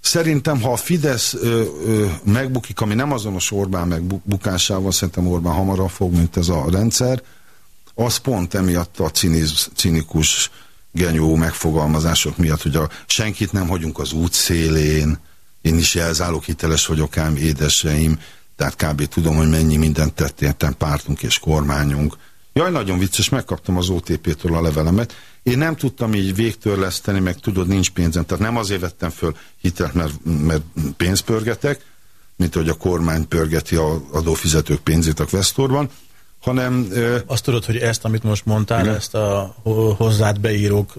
Szerintem, ha a Fidesz megbukik, ami nem azonos Orbán megbukásával, szerintem Orbán hamarabb fog, mint ez a rendszer, az pont emiatt a ciniz, cinikus genyó megfogalmazások miatt, hogy a, senkit nem hagyunk az út szélén, én is jelzálok hiteles vagyok ám édeseim, tehát kb. tudom, hogy mennyi mindent tett értem pártunk és kormányunk. Jaj, nagyon vicces, megkaptam az OTP-től a levelemet. Én nem tudtam így végtörleszteni, meg tudod, nincs pénzem. Tehát nem azért vettem föl hitelt, mert, mert pénzt pörgetek, mint hogy a kormány pörgeti a adófizetők pénzét a Questorban, hanem... Ö, Azt tudod, hogy ezt, amit most mondtál, igen. ezt a hozzád beírók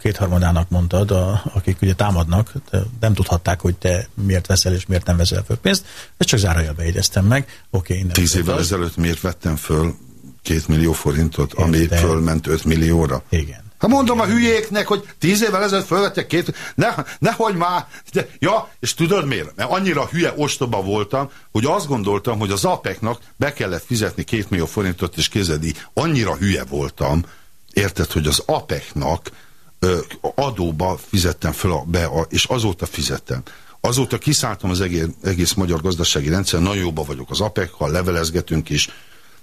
kétharmadának mondtad, a, akik ugye támadnak, nem tudhatták, hogy te miért veszel és miért nem veszel föl pénzt, ezt csak zárójelbe jegyeztem meg. Oké, innen Tíz évvel ezelőtt miért vettem föl két millió forintot, ami fölment öt millióra? Igen. Ha mondom a hülyéknek, hogy tíz évvel ezelőtt fölvettek két, ne, nehogy már, de, ja, és tudod miért? Mert annyira hülye ostoba voltam, hogy azt gondoltam, hogy az APEC-nak be kellett fizetni két millió forintot, és kézedi, annyira hülye voltam, érted, hogy az APEC-nak adóba fizettem fel, a, be, a, és azóta fizettem. Azóta kiszálltam az egész, egész magyar gazdasági rendszer, nagyon jóba vagyok az APEC-kal, levelezgetünk is,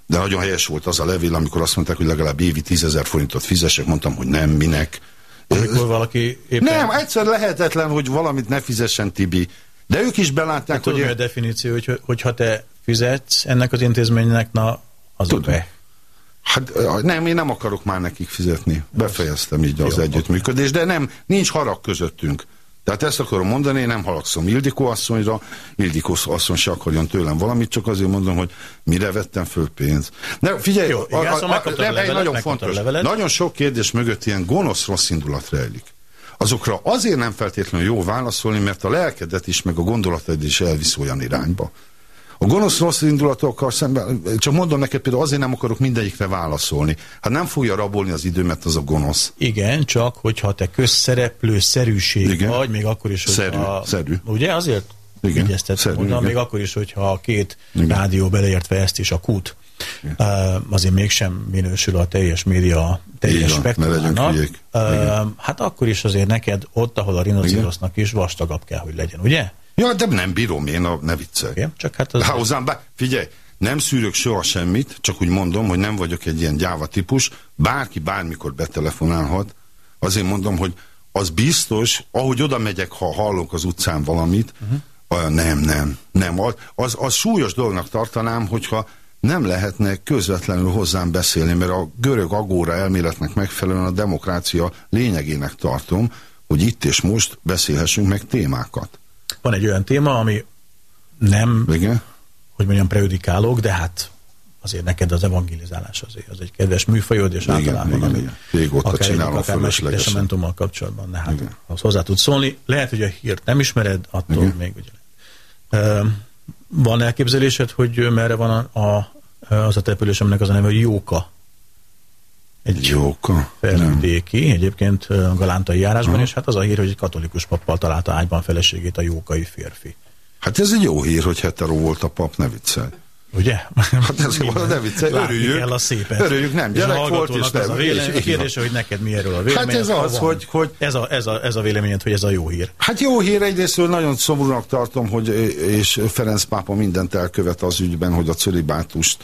de nagyon helyes volt az a levél, amikor azt mondták, hogy legalább évi tízezer forintot fizessek, mondtam, hogy nem, minek, Amikor valaki éppen... Nem, egyszer lehetetlen, hogy valamit ne fizessen Tibi. De ők is belátják, Hát Tudom, hogy... mi a definíció, hogy, hogyha te fizetsz ennek az intézménynek, na, az Tudom. a be. Hát nem, én nem akarok már nekik fizetni. Befejeztem így az Jó, együttműködést, de nem, nincs harag közöttünk. Tehát ezt akarom mondani, én nem haragszom Ildikó asszonyra, Ildikó asszony se akarjon tőlem valamit, csak azért mondom, hogy mire vettem föl pénzt. Ne, figyelj, Jó, igen, szóval megkaptad a nem, egy levelet, nagyon fontos. a. Nagyon sok kérdés mögött ilyen gonosz rossz indulat rejlik. Azokra azért nem feltétlenül jó válaszolni, mert a lelkedet is, meg a gondolataid is elvisz olyan irányba. A gonosz rossz indulatokkal szemben, csak mondom neked például azért nem akarok mindegyikre válaszolni. Hát nem fogja rabolni az időmet az a gonosz. Igen, csak hogyha te közszereplő szerűség Igen. vagy, még akkor is, hogy Szerű, a, szerű. Ugye azért Igen, vigyeztettem szerű, oda, igen. még akkor is, hogyha a két Igen. rádió beleértve ezt is a kút, uh, azért mégsem minősül a teljes média teljes spektrumának. hát akkor is azért neked ott, ahol a rinocirosznak is vastagabb kell, hogy legyen, ugye? Ja, de nem bírom én, a, ne viccelj. Igen, csak hát az... Hozzám, bá, figyelj, nem szűrök soha semmit, csak úgy mondom, hogy nem vagyok egy ilyen gyáva típus, bárki bármikor betelefonálhat, azért mondom, hogy az biztos, ahogy oda megyek, ha hallok az utcán valamit, uh-huh. nem, nem, nem, az, az, az súlyos dolognak tartanám, hogyha nem lehetne közvetlenül hozzám beszélni, mert a görög agóra elméletnek megfelelően a demokrácia lényegének tartom, hogy itt és most beszélhessünk meg témákat. Van egy olyan téma, ami nem Igen? hogy mondjam, prejudikálok, de hát azért neked az evangelizálás azért, az egy kedves műfajod, és Igen, általában, igen, ami igen. Régóta akár csinálom egyik, akár másik fölöslegesen. testamentummal kapcsolatban, de hát Igen. az hozzá tudsz szólni. Lehet, hogy a hírt nem ismered, attól Igen. még ugye. Ö, Van elképzelésed, hogy merre van a, a, az a település, aminek az a neve, hogy Jóka? Egy Jóka. Felvidéki, egyébként galántai járásban, és hát az a hír, hogy egy katolikus pappal találta ágyban feleségét a jókai férfi. Hát ez egy jó hír, hogy hetero volt a pap, ne viccelj. Ugye? Hát ez van, ne viccelj, örüljük. kell a szépet. Örüljük, nem, És gyerek a volt, és nem. Az a, vélemény, és- kérdése, hogy neked mi erről a véleményed. Hát ez ha az, van. hogy- hogy- Ez a, ez, a, ez a véleményed, hogy ez a jó hír. Hát jó hír egyrésztről nagyon szomorúnak tartom, hogy és Ferenc pápa mindent elkövet az ügyben, hogy a cölibátust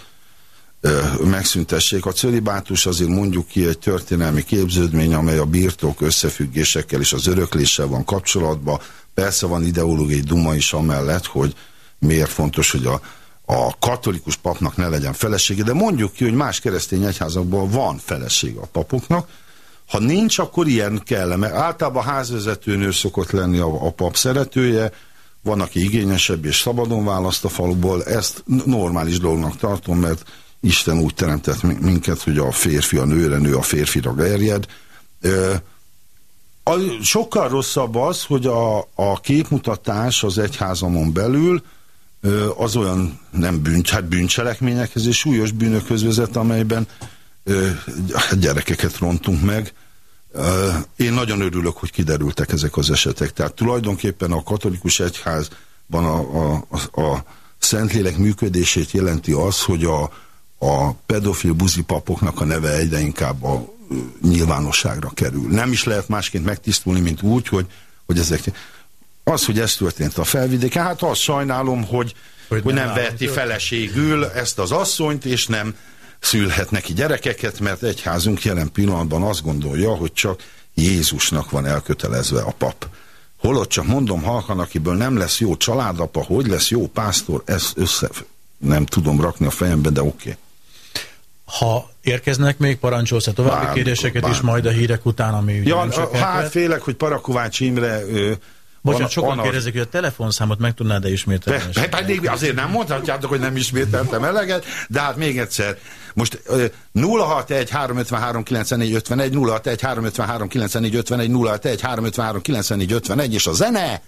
megszüntessék. A cölibátus azért mondjuk ki egy történelmi képződmény, amely a birtok összefüggésekkel és az örökléssel van kapcsolatban. Persze van ideológiai duma is amellett, hogy miért fontos, hogy a, a katolikus papnak ne legyen felesége, de mondjuk ki, hogy más keresztény egyházakban van felesége a papoknak, ha nincs, akkor ilyen kell, mert általában házvezetőnő szokott lenni a, a pap szeretője, van, aki igényesebb és szabadon választ a faluból, ezt normális dolognak tartom, mert Isten úgy teremtett mi- minket, hogy a férfi a nőre, nő a férfira gerjed. Sokkal rosszabb az, hogy a, a képmutatás az egyházamon belül az olyan nem bűn, hát bűncselekményekhez és súlyos bűnökhöz vezet, amelyben gyerekeket rontunk meg. Én nagyon örülök, hogy kiderültek ezek az esetek. Tehát tulajdonképpen a katolikus egyházban a, a, a, a Szentlélek működését jelenti az, hogy a, a pedofil buzipapoknak a neve egyre inkább a nyilvánosságra kerül. Nem is lehet másként megtisztulni, mint úgy, hogy, hogy ezek... Az, hogy ez történt a felvidéken, hát azt sajnálom, hogy, hogy, Hogy nem nem, veheti feleségül ezt az asszonyt, és nem szülhet neki gyerekeket, mert egyházunk jelen pillanatban azt gondolja, hogy csak Jézusnak van elkötelezve a pap. Holott csak mondom halkan, akiből nem lesz jó családapa, hogy lesz jó pásztor, ezt össze nem tudom rakni a fejembe, de oké. Okay. Ha érkeznek még, parancsolsz a további Bármikor, kérdéseket is bármikor. majd a hírek után, ami ugye Ja, hát félek, hogy Parakovács Imre... Ö, Bocsánat, sokan van az- kérdezik, hogy a telefonszámot meg tudnád-e ismételni? Pe- pe- Pedig azért nem mondhatjátok, hogy nem ismételtem eleget, de hát még egyszer. Most ö, 061 353 94 51, 061 353 94 51, 061 353 94 51, és a zene...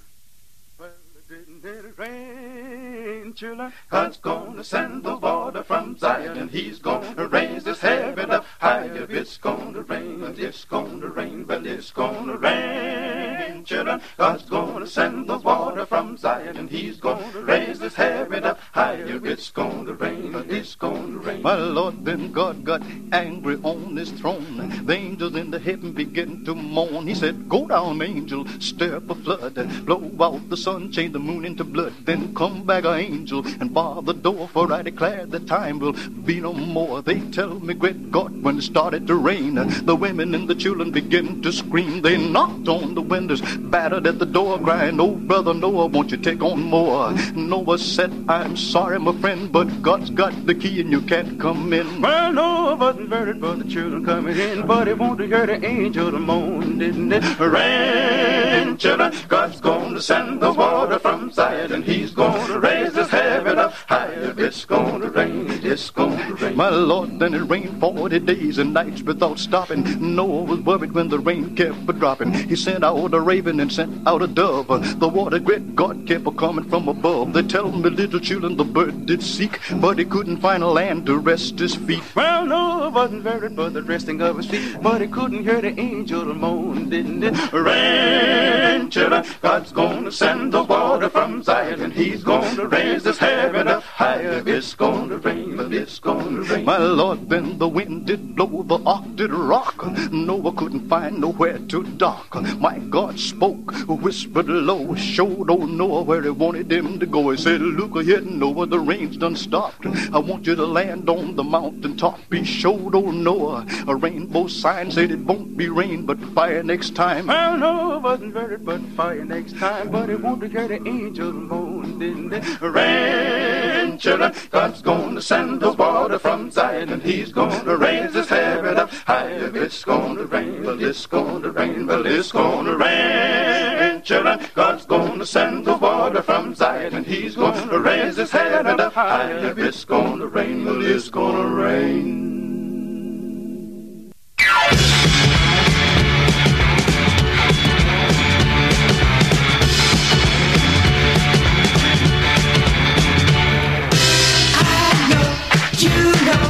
children? God's gonna send the water from Zion. and He's gonna raise his heaven up higher. It's gonna rain, it's gonna rain, well, it's gonna rain. children. God's gonna send the water from Zion, and He's gonna raise this heaven up higher. It's gonna rain, it's gonna rain. My Lord, then God got angry on his throne. The angels in the heaven began to mourn. He said, Go down, angel, stir up a flood, blow out the sun, change the moon into blood. Then come back, a angel, and bar the door, for I declare the time will be no more. They tell me, great God, when it started to rain, the women and the children begin to scream. They knocked on the windows, battered at the door, crying, Oh, brother Noah, won't you take on more? Noah said, I'm sorry, my friend, but God's got the key and you can't come in. Well, Noah wasn't worried for the children coming in, but he wanted to hear the angel moan, didn't it? Rain, children, God's gonna send the water from Zion, and He's gonna raise this heaven up higher. It's gonna rain, it's gonna rain. My Lord, then it rained forty days and nights without stopping. Noah was worried when the rain kept a dropping. He sent out a raven and sent out a dove. The water, great God, kept a coming from above. They tell me, little children, the bird did seek, but he couldn't find a land to rest his feet. Well, Noah wasn't worried for the resting of his feet, but he couldn't hear the angel moan, didn't it? Rain, children, God's gonna send the water from Zion, and He's gonna raise this heaven up higher. It's gonna rain, it's gonna rain. My Lord, then the wind did blow, the ark did rock. Noah couldn't find nowhere to dock. My God spoke, whispered low, showed old Noah where he wanted him to go. He said, Look ahead, Noah, the rain's done stopped. I want you to land on the mountain top. He showed old Noah a rainbow sign, said it won't be rain, but fire next time. Well, Noah wasn't worried but fire next time, but he wanted to hear the angel moan, didn't it? Rain, children, God's gonna send the water from Zion, and He's gonna raise His heaven up higher. It's gonna rain, well, it's gonna rain, well, it's gonna rain, children. God's gonna send the water from Zion, and He's gonna raise His heaven up higher. It's gonna rain, well, it's gonna rain. You know.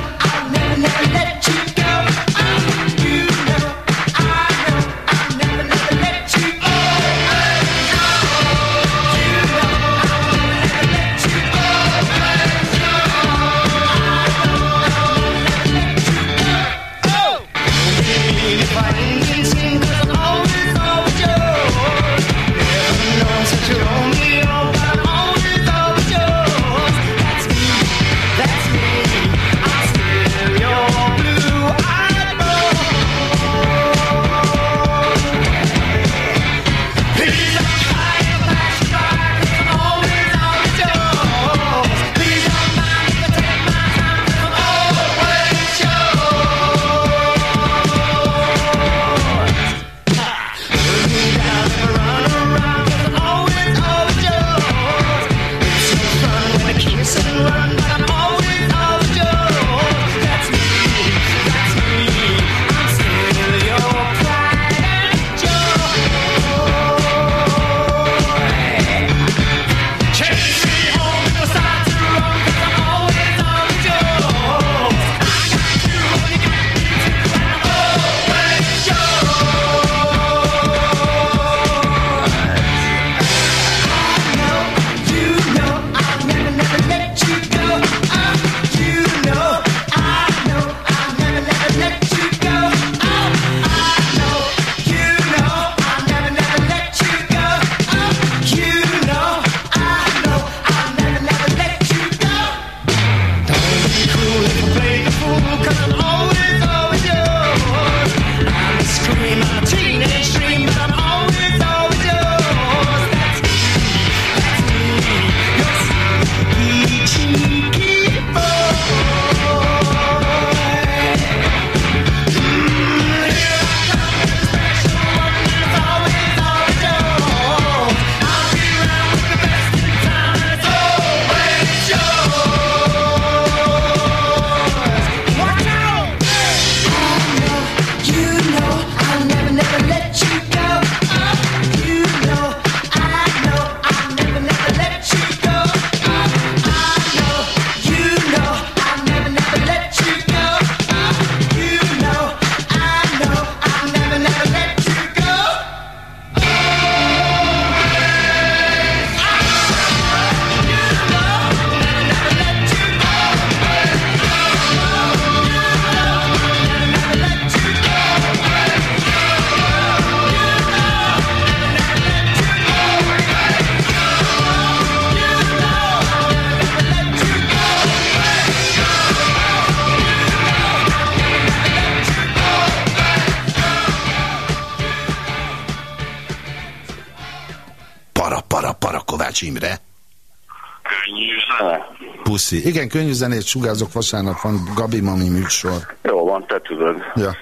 Puszi. Igen, könnyű zenét sugárzok, vasárnap van Gabi Mami műsor. Jó van, te tudod. Ja.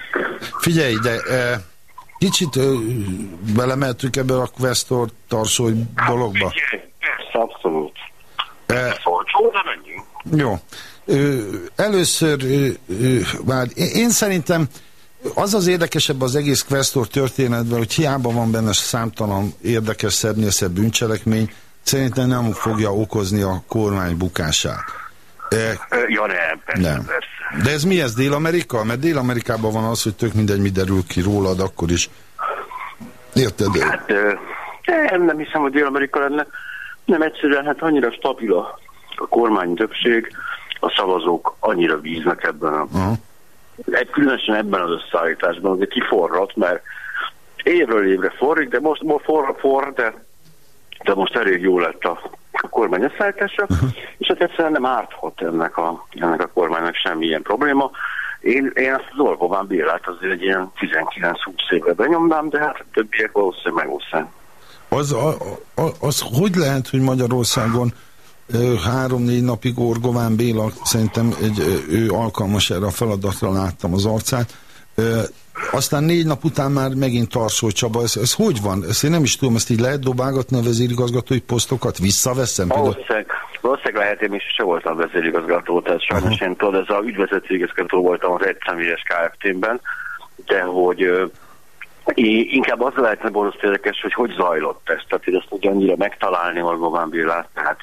Figyelj, de e, kicsit e, belemeltünk ebbe a Questor tarsói dologba. Persze, abszolút. E, Szolcsó, de menjünk. jó. Először, már én, szerintem az az érdekesebb az egész Questor történetben, hogy hiába van benne számtalan érdekes, szebb bűncselekmény, szerintem nem fogja okozni a kormány bukását. E, Ja nem, persze, nem. persze. De ez mi ez, Dél-Amerika? Mert Dél-Amerikában van az, hogy tök mindegy, mi derül ki rólad, akkor is. Érted? Hát nem, nem hiszem, hogy Dél-Amerika lenne. Nem egyszerűen, hát annyira stabil a, a kormány többség, a szavazók annyira bíznak ebben a Aha. egy, különösen ebben az összeállításban, azért kiforrat, mert évről évre forrik, de most most forra for, de, de most elég jó lett a, a kormány összeállítása, és hát egyszerűen nem árthat ennek a, ennek a kormánynak semmilyen probléma. Én, én azt az Orgován Bélát azért egy ilyen 19-20 évre benyomnám, de hát a többiek valószínűleg megúszán. Az, a, a, az hogy lehet, hogy Magyarországon három-négy napig Orgován Béla, szerintem egy, ő alkalmas erre a feladatra, láttam az arcát, ö, aztán négy nap után már megint Tarsó Csaba, ez, ez hogy van? Ezt én nem is tudom, ezt így lehet dobálgatni a vezérigazgatói posztokat? Visszaveszem? Valószínűleg, valószínűleg lehet, én is se voltam vezérigazgató, tehát sajnos én tudod, ez a ügyvezető igazgató voltam az egyszemélyes Kft-ben, de hogy i- inkább az lehetne borzasztó érdekes, hogy hogy zajlott ez, tehát hogy ezt ugye annyira megtalálni Orgován Bélát, tehát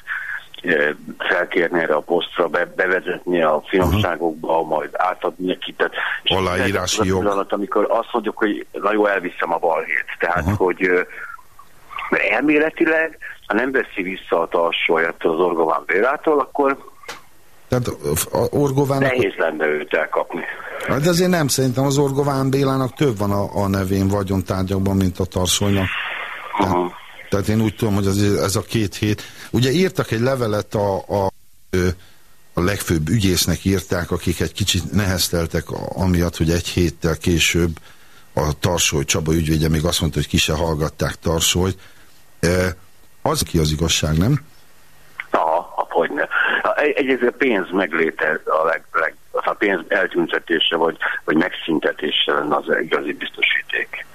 felkérni erre a posztra, be, bevezetni a finomságokba, majd átadni neki. Tehát, és Aláírási az jog. pillanat, amikor azt mondjuk, hogy na jó, elviszem a balhét. Tehát, hogy ö, mert elméletileg, ha nem veszi vissza a tarsóját az Orgován Bélától, akkor tehát Orgovának... nehéz lenne őt elkapni. De azért nem, szerintem az Orgován Bélának több van a, a nevén vagyontárgyakban, mint a Tarsólynak. Tehát, Aha. Tehát én úgy tudom, hogy ez, ez a két hét. Ugye írtak egy levelet a, a, a legfőbb ügyésznek írták, akik egy kicsit nehezteltek amiatt, hogy egy héttel később a Tarsoly Csaba ügyvédje még azt mondta, hogy ki se hallgatták Tarsolyt. Az ki az igazság, nem? Aha, a hogyne. Egyrészt a pénz megléte a leg, leg a pénz eltüntetése vagy, vagy megszüntetése lenne az igazi biztosíték.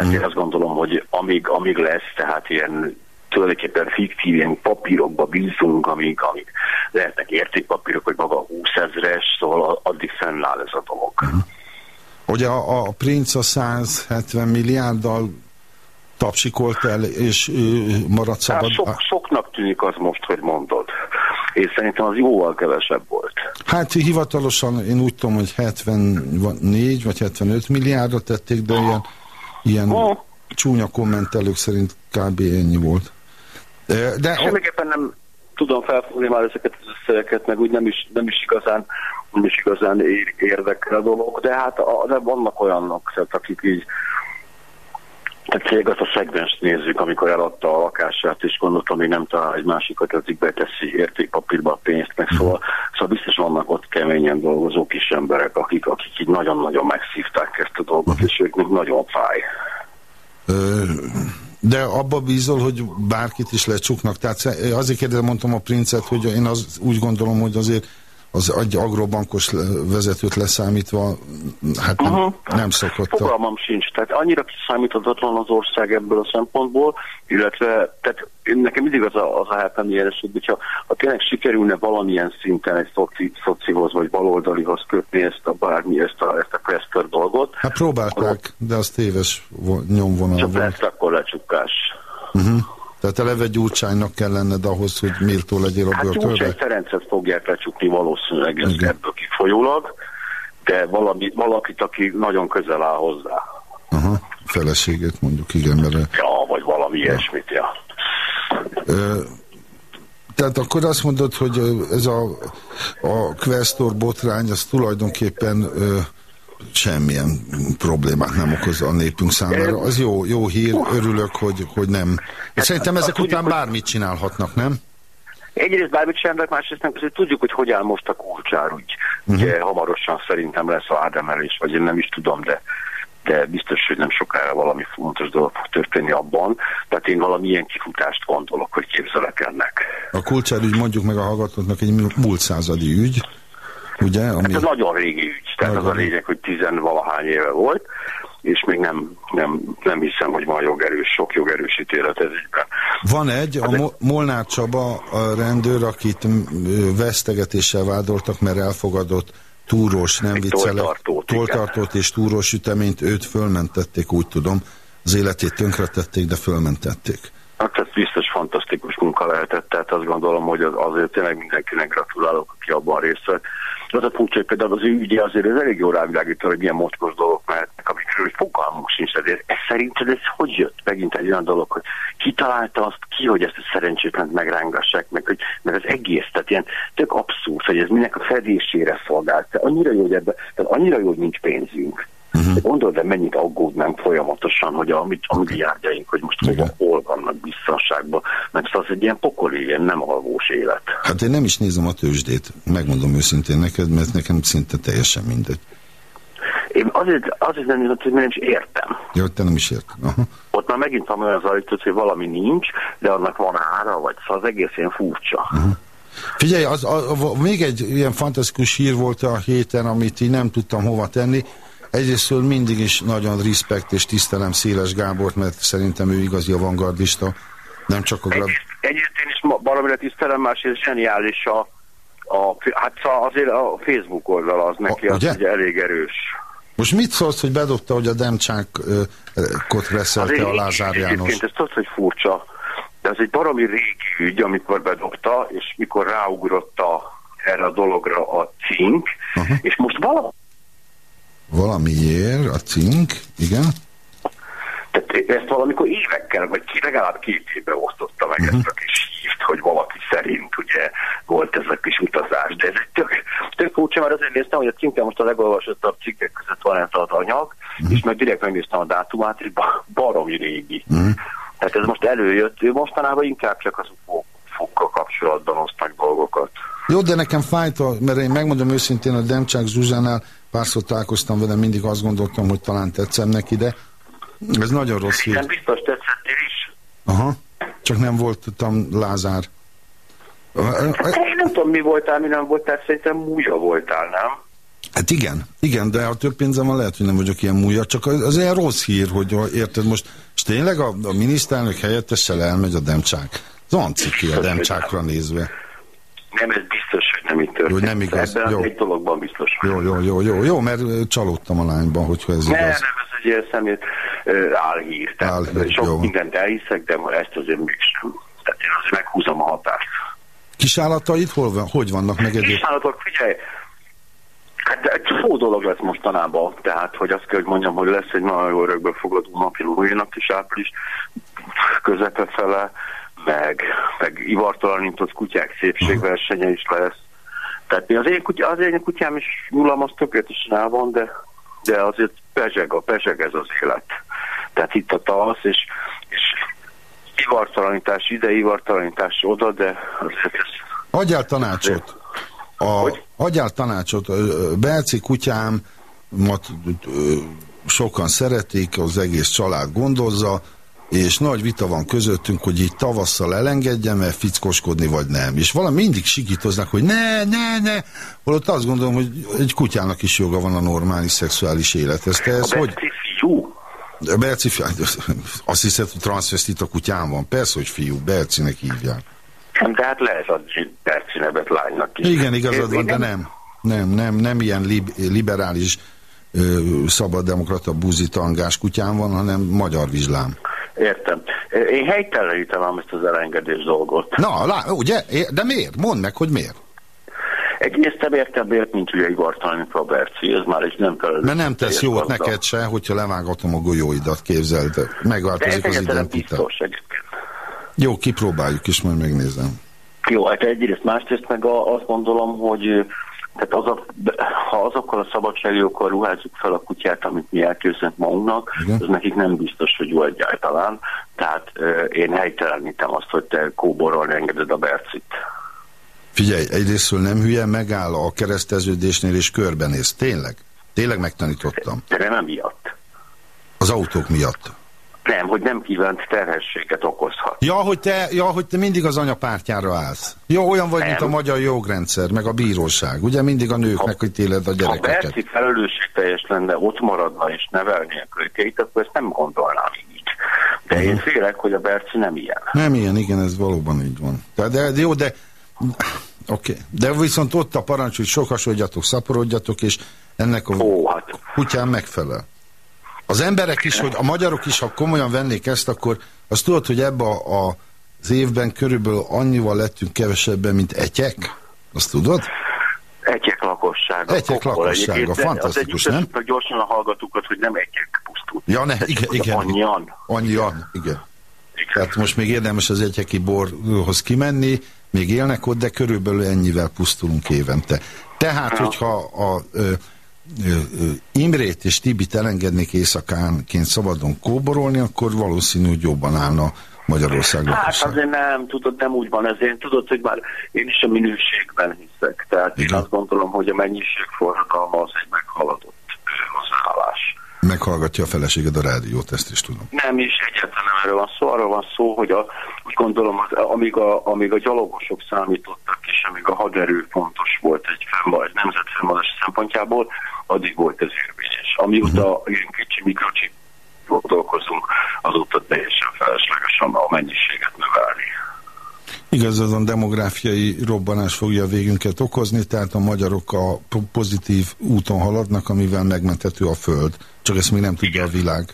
Tehát én azt gondolom, hogy amíg, amíg lesz, tehát ilyen tulajdonképpen fiktív ilyen papírokba bízunk, amíg, amíg lehetnek értékpapírok, hogy maga 20 ezres, szóval addig fennáll ez a dolog. Ugye a, a princ a 170 milliárddal tapsikolt el, és ö, maradt szabad. Hát sok, soknak tűnik az most, hogy mondod. És szerintem az jóval kevesebb volt. Hát hivatalosan én úgy tudom, hogy 74 vagy 75 milliárdra tették, de ilyen, ilyen Ah. csúnya kommentelők szerint kb. ennyi volt. De Semmiképpen nem tudom felfogni már ezeket az összegeket, meg úgy nem is, nem is igazán, nem is igazán ér, érdekel a dolog, de hát a, de vannak olyanok, akik így tényleg azt a szegmenst nézzük, amikor eladta a lakását, és gondoltam, még nem talál egy másikat, az beteszi értékpapírba a pénzt, meg szóval, szóval biztos vannak ott keményen dolgozó kis emberek, akik, akik így nagyon-nagyon megszívták ezt a dolgot, és ők nagyon fáj. De abba bízol, hogy bárkit is lecsuknak. Tehát azért kérdezem, mondtam a princet, hogy én az, úgy gondolom, hogy azért az egy agrobankos vezetőt leszámítva, hát nem, Aha. nem szokott. A, Fogalmam sincs. Tehát annyira kiszámíthatatlan az ország ebből a szempontból, illetve tehát nekem mindig az a, az a hátam éres, hogyha ha tényleg sikerülne valamilyen szinten egy szoci, szocihoz vagy baloldalihoz kötni ezt a bármi, ezt a, ezt a Quester dolgot, hát próbálták, de az téves vo- nyomvonal csak volt. lesz akkor lecsukás. Uh-huh. Tehát eleve gyurcsánynak kell lenned ahhoz, hogy méltó legyél a Hát Gyurcsány börtönbe. Ferencet fogják lecsukni valószínűleg ez Igen. ebből kifolyólag, de valami, valakit, aki nagyon közel áll hozzá. Aha, feleségét mondjuk, igen, mert... Ja, vagy valami ilyesmit, ja. Ö, tehát akkor azt mondod, hogy ez a, a Questor botrány, az tulajdonképpen ö, semmilyen problémát nem okoz a népünk számára. Az jó, jó hír, örülök, hogy, hogy nem. Szerintem ezek után bármit csinálhatnak, nem? Egyrészt bármit de másrészt nem, azért tudjuk, hogy hogy áll most a kulcsár, úgy. Ugye hamarosan szerintem lesz áremelés, vagy én nem is tudom, de de biztos, hogy nem sokára valami fontos dolog fog történni abban. Tehát én valami ilyen kifutást gondolok, hogy képzelek ennek. A kulcsárügy mondjuk meg a hallgatóknak egy múlt századi ügy, ugye? Ami... Hát ez nagyon régi ügy, tehát nagyon az a lényeg, hogy tizenvalahány éve volt, és még nem, nem, nem hiszem, hogy van jogerős, sok jogerős ítélet ez ügyben. Van egy, a Mo Molnár Csaba a rendőr, akit vesztegetéssel vádoltak, mert elfogadott túrós, nem viccelek, toltartót és túrós üteményt, őt fölmentették, úgy tudom. Az életét tönkretették, de fölmentették. Hát ez biztos fantasztikus munka lehetett, tehát azt gondolom, hogy az, azért tényleg mindenkinek gratulálok, aki abban részt vett. Az a furcsa, hogy például az ő ügye azért ez elég jó rávilágító, hogy milyen mocskos dolgok mehetnek, amikről fogalmunk sincs. Ezért ez szerinted ez hogy jött? Megint egy olyan dolog, hogy ki találta azt, ki, hogy ezt a szerencsétlent megrángassák, meg hogy meg az egész, tehát ilyen tök abszurd, hogy ez minek a fedésére szolgált. Annyira jó, hogy ebbe, tehát annyira jó, hogy nincs pénzünk. Uh-huh. Gondolod, de mennyit aggódnánk folyamatosan, hogy a, a milliárdjaink, hogy most hova, hol vannak biztonságban, mert szóval az egy ilyen pokoli, nem alvós élet. Hát én nem is nézem a tőzsdét, megmondom őszintén neked, mert nekem szinte teljesen mindegy. Én azért, azért nem nézem, hogy nem is értem. Jó, te nem is értem. Aha. Ott már megint van olyan zajlított, hogy valami nincs, de annak van ára, vagy szóval az egész ilyen furcsa. Uh-huh. Figyelj, az, a, a, még egy ilyen fantasztikus hír volt a héten, amit így nem tudtam hova tenni. Egyrészt mindig is nagyon respekt és tisztelem Széles Gábort, mert szerintem ő igazi avantgardista, nem csak a... Grad... Egyrészt, egyrészt én is valamire tisztelem, másrészt zseniális a, a, hát azért a Facebook oldal az neki a, az ugye elég erős. Most mit szólsz, hogy bedobta, hogy a Demcsákot reszelte a Lázár János? Egyébként ez tudsz, hogy furcsa, de ez egy baromi régi ügy, amikor bedobta, és mikor ráugrott a, erre a dologra a cink, uh -huh. és most valami Valamiért a cink, igen. Tehát ezt valamikor évekkel, vagy legalább két évben osztotta meg uh -huh. ezt a kis hírt, hogy valaki szerint ugye volt ez a kis utazás. De ez egy tök, tök furcsa, mert azért néztem, hogy a címkel most a legolvasottabb cikkek között van ez az anyag, uh -huh. és meg direkt megnéztem a dátumát, és baromi régi. Uh -huh. Tehát ez most előjött, ő mostanában inkább csak az UFO-kkal kapcsolatban osztnak dolgokat. Jó, de nekem fájt, mert én megmondom őszintén, a Demcsák Zsuzsánál párszor találkoztam vele, mindig azt gondoltam, hogy talán tetszem neki, de ez nagyon rossz hír. Nem biztos tetszettél is. Aha, csak nem voltam Lázár. Hát én nem tudom, mi voltál, mi nem voltál, szerintem múlja voltál, nem? Hát igen, igen, de ha több pénzem van, lehet, hogy nem vagyok ilyen múlja, csak az, az ilyen rossz hír, hogy érted most, és tényleg a, a miniszterelnök helyettessel elmegy a Demcsák. Az van ciki a Demcsákra nézve. Nem, ez biztos, hogy nem így történt. Hogy nem igaz. Ebben jó. egy dologban biztos. Jó, jó, jó, jó, jó, mert csalódtam a lányban, hogyha ez ne, igaz. Nem, ez egy ilyen szemét álhír. Tehát álhír, sok jó. mindent elhiszek, de ezt azért mégsem. Tehát én azért meghúzom a határt. Kisállataid hol van, hogy vannak meg egyébként? Kisállatok, figyelj, Hát egy szó dolog lesz mostanában, tehát hogy azt kell, hogy mondjam, hogy lesz egy nagyon jó örökből fogadó napi újnak is április közepe fele, meg, meg ivartalanított kutyák szépségversenye is lesz. Tehát az én, kutya, az én kutyám is nyulam, az tökéletesen el van, de, de azért pezseg, a pezseg ez az élet. Tehát itt a tavasz, és, és ivartalanítás ide, ivartalanítás oda, de azért ez... Adjál tanácsot. A, adjál tanácsot. Belci kutyámat sokan szeretik, az egész család gondozza, és nagy vita van közöttünk, hogy így tavasszal elengedjem el fickoskodni, vagy nem. És valami mindig sikítoznak, hogy ne, ne, ne. Holott azt gondolom, hogy egy kutyának is joga van a normális szexuális élethez. Te ez a hogy... fiú? A Berci fiú. Azt hiszed, hogy transvestit a kutyám van. Persze, hogy fiú. Bercinek hívják. Nem, de hát lehet adni Berci nevet lánynak is. Igen, igazad van, de nem. Nem, nem, nem ilyen lib liberális szabaddemokrata buzitangás kutyám van, hanem magyar vizslám. Értem. Én helytelenítem ezt az elengedés dolgot. Na, lá, ugye? De miért? Mondd meg, hogy miért. Egyrészt nem értem miért, mint ugye ivartalanítva a Berci, ez már egy nem felelős. Mert nem tesz jót gazda. neked se, hogyha levágatom a golyóidat, képzeld. Megváltozik az identitás. Jó, kipróbáljuk, és majd megnézem. Jó, hát egyrészt másrészt meg azt gondolom, hogy tehát az a, ha azokkal a szabadságjogokkal ruházzuk fel a kutyát, amit mi elképzelünk magunknak, Igen. az nekik nem biztos, hogy jó egyáltalán. Tehát euh, én helytelenítem azt, hogy te kóborolni engeded a bercit. Figyelj, egyrésztről nem hülye, megáll a kereszteződésnél és körbenéz. Tényleg? Tényleg megtanítottam. De, de nem miatt. Az autók miatt. Nem, hogy nem kívánt terhességet okozhat. Ja, hogy te, ja, hogy te mindig az anyapártjára állsz. Jó, olyan vagy, mint a Nem. magyar jogrendszer, meg a bíróság. Ugye mindig a nőknek ítéled a Ha gyerekeket. Berci felelősségteljes lenne, ott maradna és nevelni a kölykeit, akkor ezt nem gondolnám így. De én félek, hogy a Berci nem ilyen. Nem ilyen, igen, ez valóban így van. De, de, de jó, de oké. Okay. De viszont ott a parancs, hogy sokasodjatok, szaporodjatok, és ennek a Ó, hát kutyán megfelel. Az emberek is, hogy a magyarok is, ha komolyan vennék ezt, akkor azt tudod, hogy ebbe a, a, az évben körülbelül annyival lettünk kevesebben, mint etyek? Azt tudod? egyek lakossága. Egyek lakossága, egyébként, fantasztikus, az nem? meg gyorsan a hallgatókat, hogy nem egyek pusztult. Ja, ne, igen, igen. Annyian. Annyian, igen. Igen. Tehát most még érdemes az egyeki borhoz kimenni, még élnek ott, de körülbelül ennyivel pusztulunk évente. Tehát, hogyha a ö, Imrét és Tibit elengednék éjszakánként szabadon kóborolni, akkor valószínű, hogy jobban állna Magyarország Hát lakosság. azért nem, tudod, nem úgy van ez. Én tudod, hogy már én is a minőségben hiszek. Tehát én Igen. azt gondolom, hogy a mennyiség forradalma az egy meghaladott hozzáállás. Meghallgatja a feleséged a rádiót, ezt is tudom. Nem is egyáltalán nem erről van szó, arról van szó, hogy a, úgy gondolom, az, amíg, a, amíg a gyalogosok számítottak, és amíg a haderő fontos volt egy fennmar, nemzetfennmaradás szempontjából, addig volt ez érvényes. Amióta ilyen kicsi mikrocsip dolgozunk, azóta teljesen feleslegesen a mennyiséget növelni. Igaz, azon demográfiai robbanás fogja végünket okozni, tehát a magyarok a po- pozitív úton haladnak, amivel megmenthető a föld. Csak ezt még nem tudja a világ.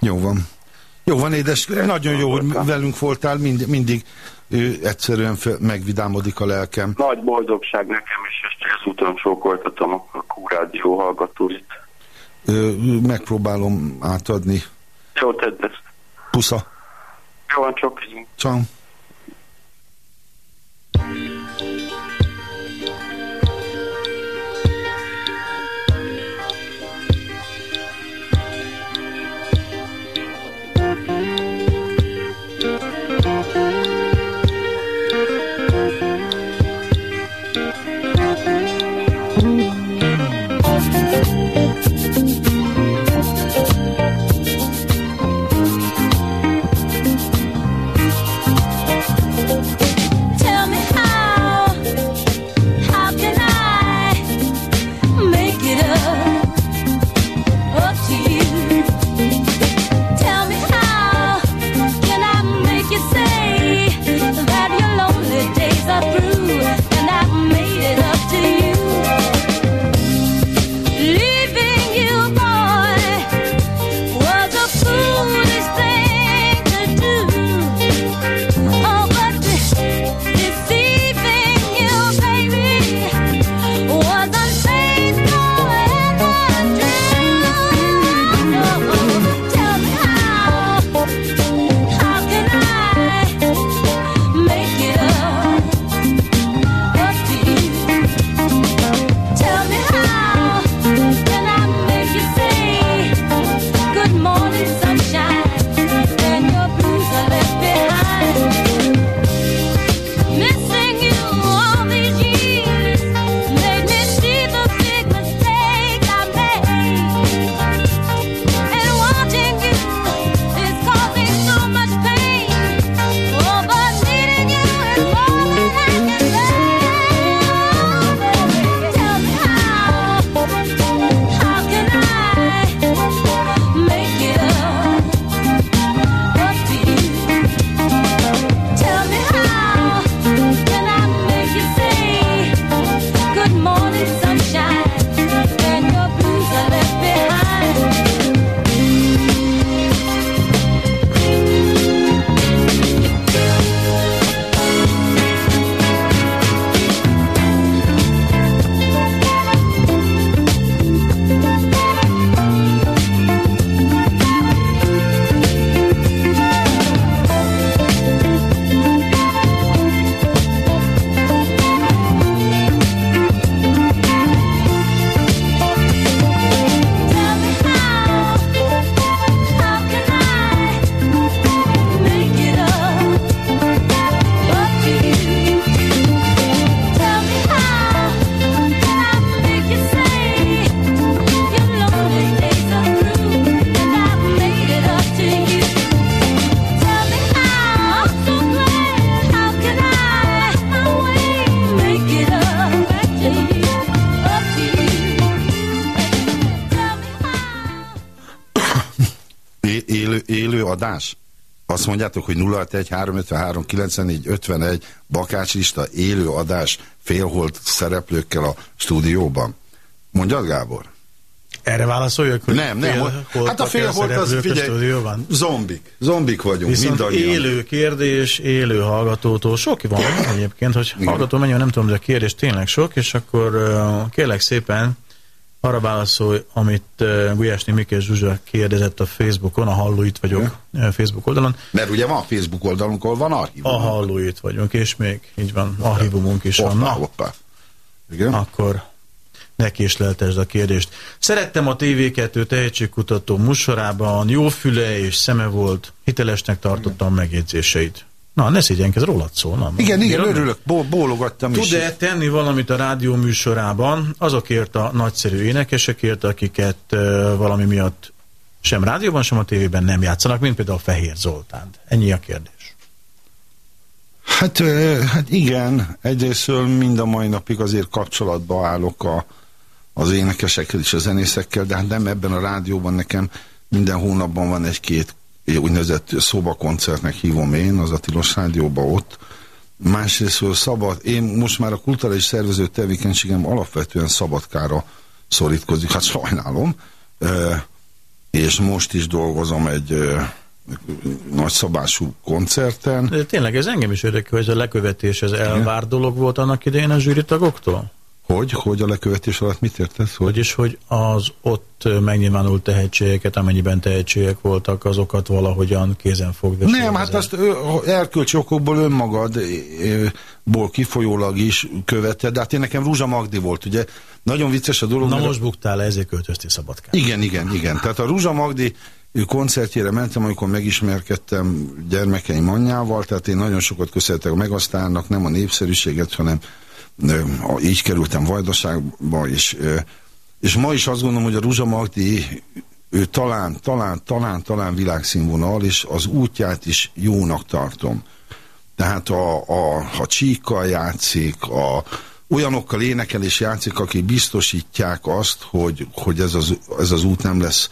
Jó van. Jó van, édes, nagyon jó, hogy velünk voltál, mind, mindig ő, egyszerűen megvidámodik a lelkem. Nagy boldogság nekem is, és ezúton csókoltatom a Q-rádió hallgatóit. Ö, megpróbálom átadni. Jó, tedd ezt. Pusza. Jó van, csak így. Adás? Azt mondjátok, hogy 061 353 94 51 bakácslista élő adás félholt szereplőkkel a stúdióban. Mondjad, Gábor? Erre válaszoljak, hogy Nem, nem. félholtak Hát a félholt az, figyelj, zombik. Zombik vagyunk, Viszont mindannyian. élő kérdés, élő hallgatótól sok van egyébként, hogy hallgató mennyi, nem tudom, de a kérdés tényleg sok, és akkor kérlek szépen arra válaszolj, amit uh, Gulyásné Mikés Zsuzsa kérdezett a Facebookon, a Hallóit vagyok uh, Facebook oldalon. Mert ugye van Facebook oldalunk, ahol van archívum. A Hallóit vagyunk, és még így van, archívumunk is van. Na. Igen? akkor ne késleltesd a kérdést. Szerettem a TV2 tehetségkutató műsorában, jó füle és szeme volt, hitelesnek tartottam megjegyzéseit. Na, ne szégyenkezz, rólad szól. Na, Igen, igen, nem? örülök, Bó- bólogattam is. Tud-e tenni valamit a rádió műsorában azokért a nagyszerű énekesekért, akiket uh, valami miatt sem rádióban, sem a tévében nem játszanak, mint például Fehér Zoltán. Ennyi a kérdés. Hát, hát igen, egyrésztől mind a mai napig azért kapcsolatba állok a, az énekesekkel és a zenészekkel, de hát nem ebben a rádióban nekem minden hónapban van egy-két úgynevezett szobakoncertnek hívom én, az a Tilos Rádióban ott. Másrésztől szabad, én most már a kulturális szervező tevékenységem alapvetően szabadkára szorítkozik, hát sajnálom, ö, és most is dolgozom egy ö, nagyszabású koncerten, De tényleg ez engem is érdekel, hogy ez a lekövetés, ez elvár dolog volt annak idején a zsűritagoktól? Hogy? Hogy a lekövetés alatt mit értesz? Hogy? Vagyis, hogy az ott megnyilvánult tehetségeket, amennyiben tehetségek voltak, azokat valahogyan kézen fogva. Nem, hát azt ő, erkölcsi okokból önmagadból kifolyólag is követte, de hát én nekem Rúzsa Magdi volt, ugye? Nagyon vicces a dolog. Na mert- most buktál, ezért költöztél Szabadkán. Igen, igen, igen. Tehát a Rúzsa Magdi koncertjére mentem, amikor megismerkedtem gyermekeim anyjával, tehát én nagyon sokat köszönhetek a Megasztárnak, nem a népszerűséget, hanem így kerültem Vajdaságba, és, és ma is azt gondolom, hogy a Rúzsa Magdi ő talán, talán, talán, talán világszínvonal, és az útját is jónak tartom. Tehát a, a, a csíkkal játszik, a, olyanokkal énekel és játszik, akik biztosítják azt, hogy, hogy ez, az, ez az út nem lesz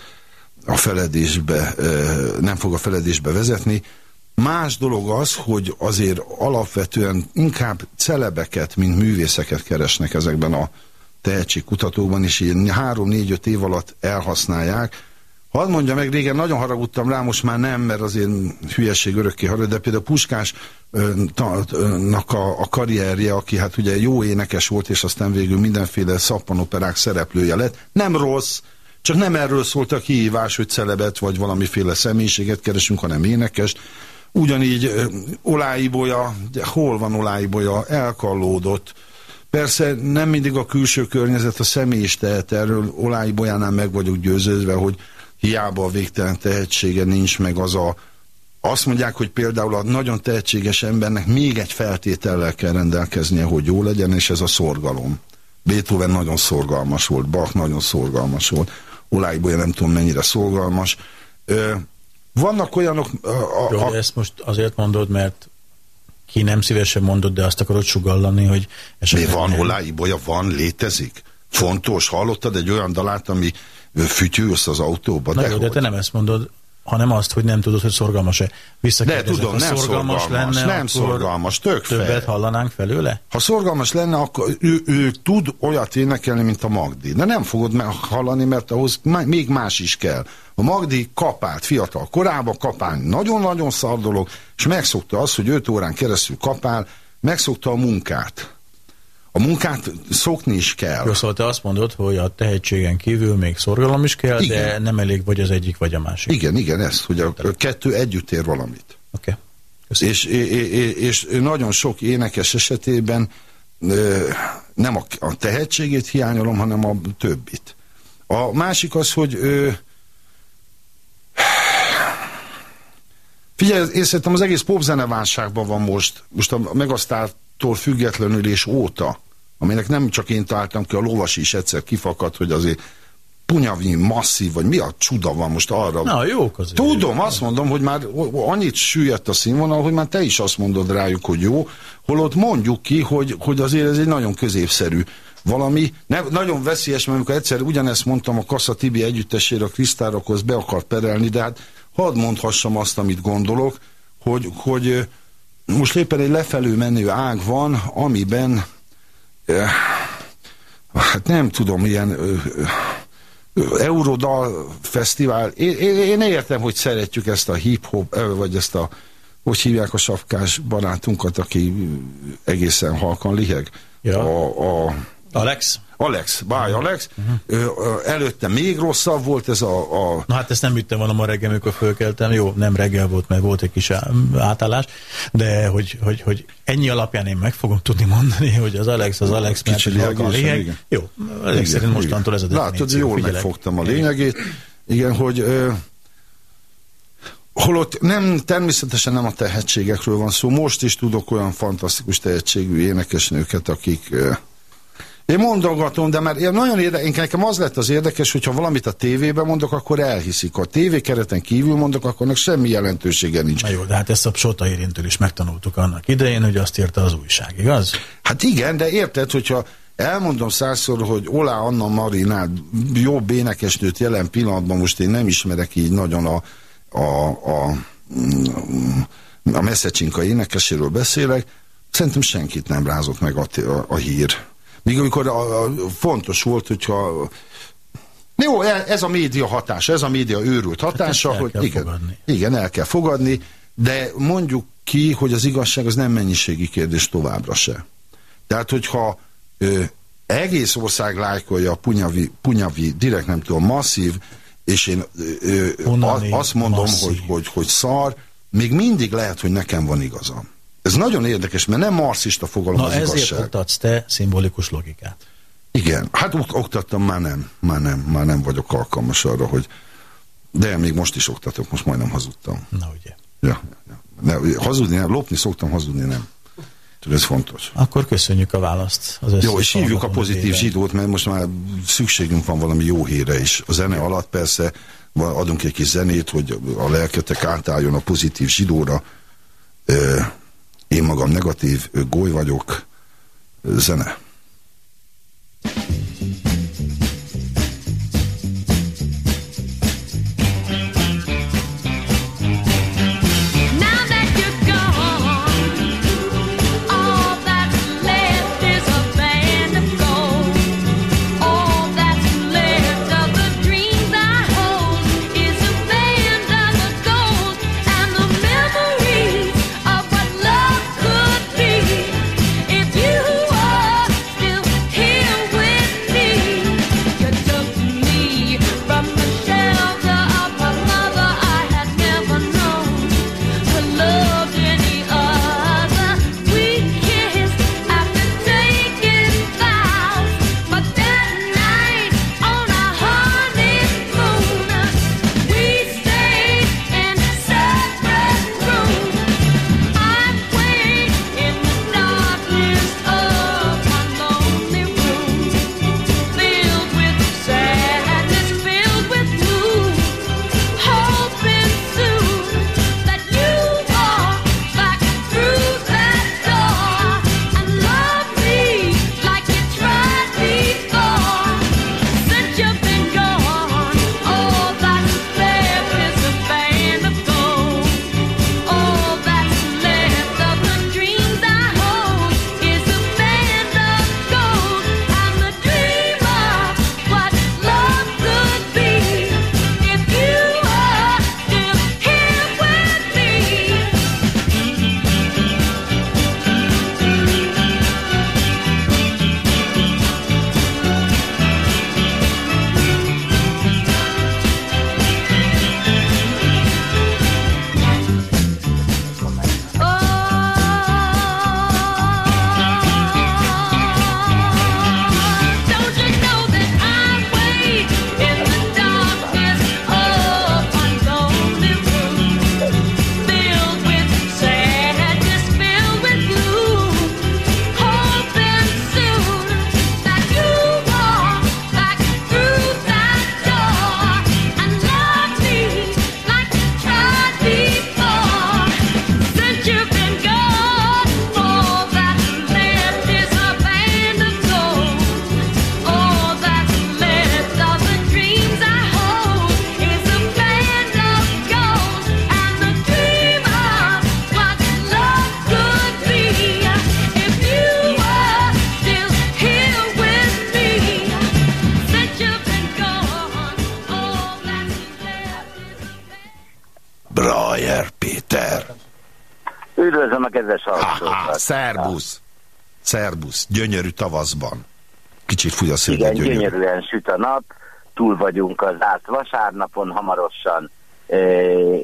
a feledésbe, nem fog a feledésbe vezetni. Más dolog az, hogy azért alapvetően inkább celebeket, mint művészeket keresnek ezekben a tehetségkutatókban, és ilyen három-négy-öt év alatt elhasználják. Hadd mondja meg, régen nagyon haragudtam rá, most már nem, mert azért hülyeség örökké harag, de például Puskás ö, ta- ö, nak a, a karrierje, aki hát ugye jó énekes volt, és aztán végül mindenféle szappanoperák szereplője lett, nem rossz, csak nem erről szólt a kihívás, hogy celebet vagy valamiféle személyiséget keresünk, hanem énekest. Ugyanígy Oláibolya, hol van Oláibolya, elkallódott. Persze nem mindig a külső környezet, a személy is tehet erről. Oláibolyánál meg vagyok győződve, hogy hiába a végtelen tehetsége nincs meg az a azt mondják, hogy például a nagyon tehetséges embernek még egy feltétellel kell rendelkeznie, hogy jó legyen, és ez a szorgalom. Beethoven nagyon szorgalmas volt, Bach nagyon szorgalmas volt, Oláibolya nem tudom mennyire szorgalmas. Ö, vannak olyanok... A, a, Jó, de ezt most azért mondod, mert ki nem szívesen mondod, de azt akarod sugallani, hogy mi van, nem. Oláibolya van, létezik? Fontos, hallottad egy olyan dalát, ami fütyülsz az autóba? Na jó, de te nem ezt mondod, hanem azt, hogy nem tudod, hogy szorgalmas-e. De tudom, nem szorgalmas, lenne, nem szorgalmas, tök többet fel. hallanánk felőle? Ha szorgalmas lenne, akkor ő, ő tud olyat énekelni, mint a Magdi. De nem fogod meg hallani, mert ahhoz még más is kell. A Magdi kapált fiatal korában, kapálni nagyon-nagyon szar dolog, és megszokta azt, hogy 5 órán keresztül kapál, megszokta a munkát. A munkát szokni is kell. Jó, szóval te azt mondod, hogy a tehetségen kívül még szorgalom is kell, de Igen. nem elég vagy az egyik, vagy a másik. Igen, igen, ez, hogy a a kettő együtt ér valamit. Oké. Okay. És, és, és nagyon sok énekes esetében nem a, a tehetségét hiányolom, hanem a többit. A másik az, hogy ö, figyelj, én szerintem az egész popzeneválságban van most, most a Megasztártól függetlenül és óta, aminek nem csak én találtam ki, a lovas is egyszer kifakadt, hogy azért punyavnyi, masszív, vagy mi a csuda van most arra. Na, jók azért. Tudom, azt mondom, hogy már annyit süllyedt a színvonal, hogy már te is azt mondod rájuk, hogy jó, holott mondjuk ki, hogy, hogy azért ez egy nagyon középszerű valami. Ne, nagyon veszélyes, mert amikor egyszer ugyanezt mondtam a Kassa Tibi együttesére, a Krisztárokhoz be akart perelni, de hát hadd mondhassam azt, amit gondolok, hogy, hogy most éppen egy lefelő menő ág van, amiben hát nem tudom, ilyen Eurodal fesztivál. Én, én, én értem, hogy szeretjük ezt a hip-hop, vagy ezt a, hogy hívják a sapkás barátunkat, aki egészen halkan liheg. Ja. A, a, Alex? Alex, báj Alex. Uh-huh. Előtte még rosszabb volt ez a, a... Na hát ezt nem üttem volna ma reggel, amikor fölkeltem. Jó, nem reggel volt, mert volt egy kis átállás, de hogy, hogy, hogy ennyi alapján én meg fogom tudni mondani, hogy az Alex az Alex, mert Kicsit a lényeg. Jó, ezek szerint mostantól ez a Látod, jól figyelek. megfogtam a lényegét. Igen, hogy ö, holott nem, természetesen nem a tehetségekről van szó. Most is tudok olyan fantasztikus tehetségű énekesnőket, akik én mondogatom, de már én nagyon érde, én nekem az lett az érdekes, hogyha valamit a tévében mondok, akkor elhiszik. Ha a tévé kereten kívül mondok, akkor annak semmi jelentősége nincs. Na jó, de hát ezt a Sota érintől is megtanultuk annak idején, hogy azt írta az újság, igaz? Hát igen, de érted, hogyha elmondom százszor, hogy Olá Anna Marinál jobb énekesnőt jelen pillanatban, most én nem ismerek így nagyon a, a, a, a Messzecsinka énekeséről beszélek, szerintem senkit nem rázott meg a, a, a hír. Míg amikor a, a, fontos volt, hogyha jó, e- ez a média hatása, ez a média őrült hatása, Hát hogy igen, fogadni. igen, el kell fogadni, de mondjuk ki, hogy az igazság az nem mennyiségi kérdés továbbra se. Tehát, hogyha ö, egész ország lájkolja a punyavi, punyavi, direkt nem tudom, masszív, és én ö, ö, a- azt mondom, masszív. hogy, hogy, hogy szar, még mindig lehet, hogy nekem van igazam. Ez nagyon érdekes, mert nem marxista fogalom Na az ezért igazság. oktatsz te szimbolikus logikát. Igen, hát ok- oktattam, már nem, már nem, már nem vagyok alkalmas arra, hogy de még most is oktatok, most majdnem hazudtam. Na ugye. Ja, ja. Ne, hazudni nem, lopni szoktam, hazudni nem. Tudod, ez fontos. Akkor köszönjük a választ. Az Jó, és hívjuk a pozitív nevében. zsidót, mert most már szükségünk van valami jó híre is. A zene alatt persze adunk egy kis zenét, hogy a lelketek átálljon a pozitív zsidóra. Ö, én magam negatív, ö, goly vagyok, zene. Szerbusz. Szerbusz. Gyönyörű tavaszban. Kicsit fúj a szél, Igen, gyönyörű. gyönyörűen süt a nap, túl vagyunk az árt vasárnapon, hamarosan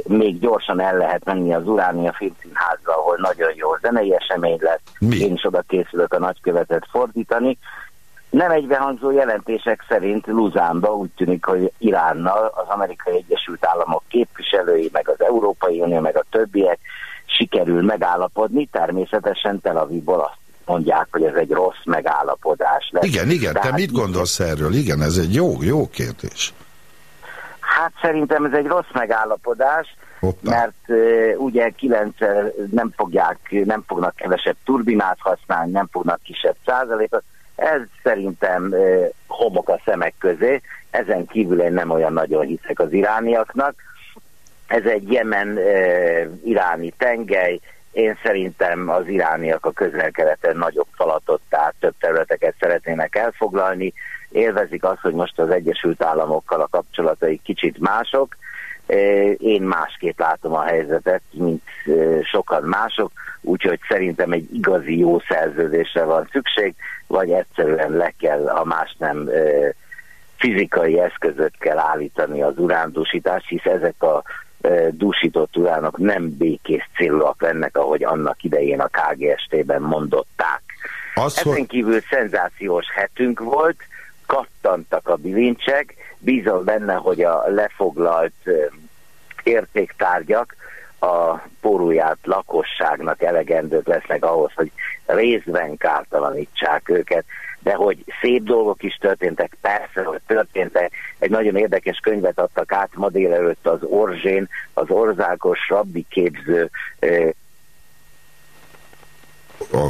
még gyorsan el lehet menni az Uránia Filmszínházba, ahol nagyon jó zenei esemény lesz. Mi? Én is oda készülök a nagykövetet fordítani. Nem egybehangzó jelentések szerint Luzánba úgy tűnik, hogy Iránnal az Amerikai Egyesült Államok képviselői, meg az Európai Unió, meg a többiek sikerül megállapodni, természetesen Tel Avivból azt mondják, hogy ez egy rossz megállapodás lesz. Igen, igen, te Tehát mit gondolsz erről? Igen, ez egy jó, jó kérdés. Hát szerintem ez egy rossz megállapodás, Hoppá. mert uh, ugye kilencszer nem fogják, nem fognak kevesebb turbinát használni, nem fognak kisebb százalékot. Ez szerintem uh, homok a szemek közé. Ezen kívül én nem olyan nagyon hiszek az irániaknak. Ez egy jemen uh, iráni tengely. Én szerintem az irániak a közel-keleten nagyobb falatot, tehát több területeket szeretnének elfoglalni. Élvezik azt, hogy most az Egyesült Államokkal a kapcsolatai kicsit mások. Én másképp látom a helyzetet, mint sokan mások, úgyhogy szerintem egy igazi jó szerződésre van szükség, vagy egyszerűen le kell, ha más nem fizikai eszközökkel állítani az urándúsítást, hisz ezek a dúsított uránok nem békés célúak lennek, ahogy annak idején a KGST-ben mondották. Az, Ezen kívül szenzációs hetünk volt, kattantak a bilincsek, bízom benne, hogy a lefoglalt értéktárgyak a porúját lakosságnak elegendők lesznek ahhoz, hogy részben kártalanítsák őket, de hogy szép dolgok is történtek, persze, hogy történtek. Egy nagyon érdekes könyvet adtak át ma délelőtt az Orzsén, az Orzákos Rabbi képző a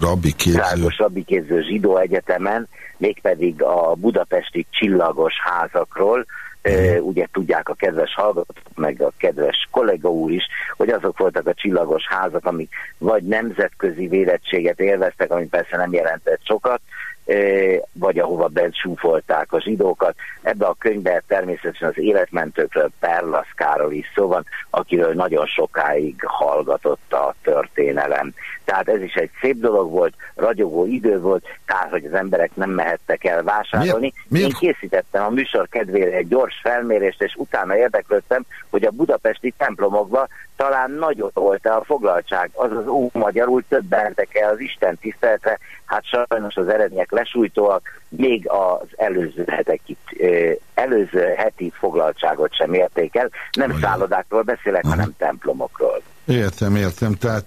rabbi képző... Rákos Rabbi képző zsidó egyetemen, mégpedig a budapesti csillagos házakról, Ö, ugye tudják a kedves hallgatók, meg a kedves kollega úr is, hogy azok voltak a csillagos házak, amik vagy nemzetközi védettséget élveztek, ami persze nem jelentett sokat, ö, vagy ahova bent súfolták a zsidókat. Ebbe a könyvben természetesen az életmentőkről Perlasz Károly is szó van, akiről nagyon sokáig hallgatott a történelem. Tehát ez is egy szép dolog volt, ragyogó idő volt, kár, hogy az emberek nem mehettek el vásárolni. Miért- miért- Én készítettem a műsor kedvére egy gyors felmérést, és utána érdeklődtem, hogy a budapesti templomokban talán nagyobb volt a foglaltság, azaz ó, magyarul több el az Isten tiszteletre, hát sajnos az eredmények lesújtóak, még az előző, hetekit, ö, előző heti foglaltságot sem érték el. Nem Olyan. szállodákról beszélek, hanem templomokról. Értem, értem. Tehát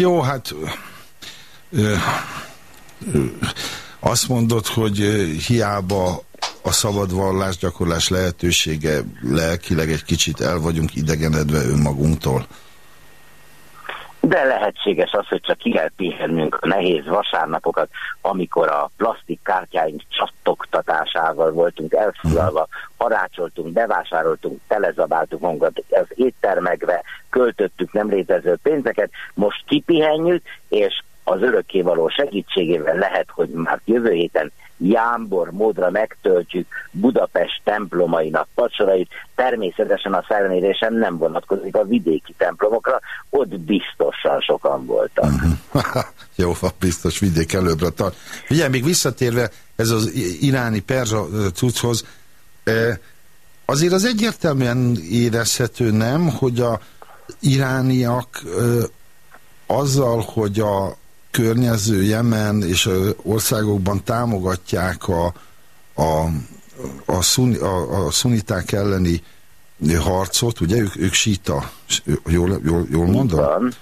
jó, hát ö, ö, azt mondod, hogy hiába a szabad vallásgyakorlás lehetősége lelkileg egy kicsit el vagyunk idegenedve önmagunktól. De lehetséges az, hogy csak ki kell pihennünk a nehéz vasárnapokat, amikor a plastik kártyáink csattogtatásával voltunk elfoglalva, harácsoltunk, bevásároltunk, telezabáltuk magunkat az éttermekbe, költöttük nem létező pénzeket, most kipihenjük, és az örökkévaló segítségével lehet, hogy már jövő héten jámbor módra megtöltjük Budapest templomainak pacsorait. Természetesen a felmérésem nem vonatkozik a vidéki templomokra, ott biztosan sokan voltak. Jó, van, biztos vidék előbbre tart. Ugye, még visszatérve ez az iráni perzsa cucchoz, azért az egyértelműen érezhető, nem, hogy a irániak ö, azzal, hogy a környező Jemen és országokban támogatják a, a, a, szuni, a, a szuniták elleni harcot, ugye ők, ők síta, jól, jól, jól mondom? Van.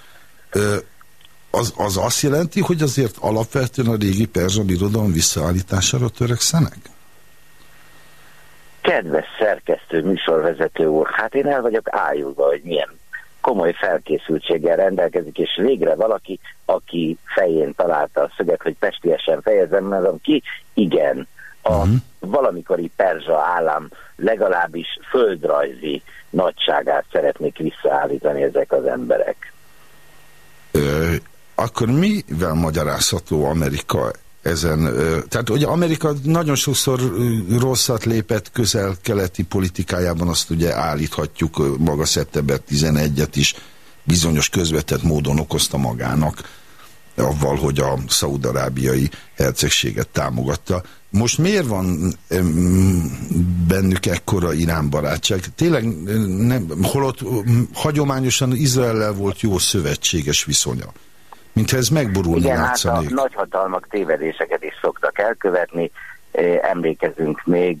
Az, az azt jelenti, hogy azért alapvetően a régi perzsa birodalom visszaállítására törekszenek? Kedves szerkesztő, műsorvezető úr, hát én el vagyok ájulva, hogy milyen komoly felkészültséggel rendelkezik, és végre valaki, aki fején találta a szöget, hogy pestiesen fejezem magam ki, igen, a uh-huh. valamikori perzsa állam legalábbis földrajzi nagyságát szeretnék visszaállítani ezek az emberek. Ö, akkor mivel magyarázható Amerika ezen? Tehát ugye Amerika nagyon sokszor rosszat lépett közel-keleti politikájában, azt ugye állíthatjuk maga szeptember 11-et is bizonyos közvetett módon okozta magának, avval, hogy a szaudarábiai hercegséget támogatta. Most miért van bennük ekkora iránbarátság? Tényleg em, nem, holott hagyományosan Izraellel volt jó szövetséges viszonya. Mintha ez megborulni Igen, hát a nagyhatalmak tévedéseket is szoktak elkövetni. Emlékezünk még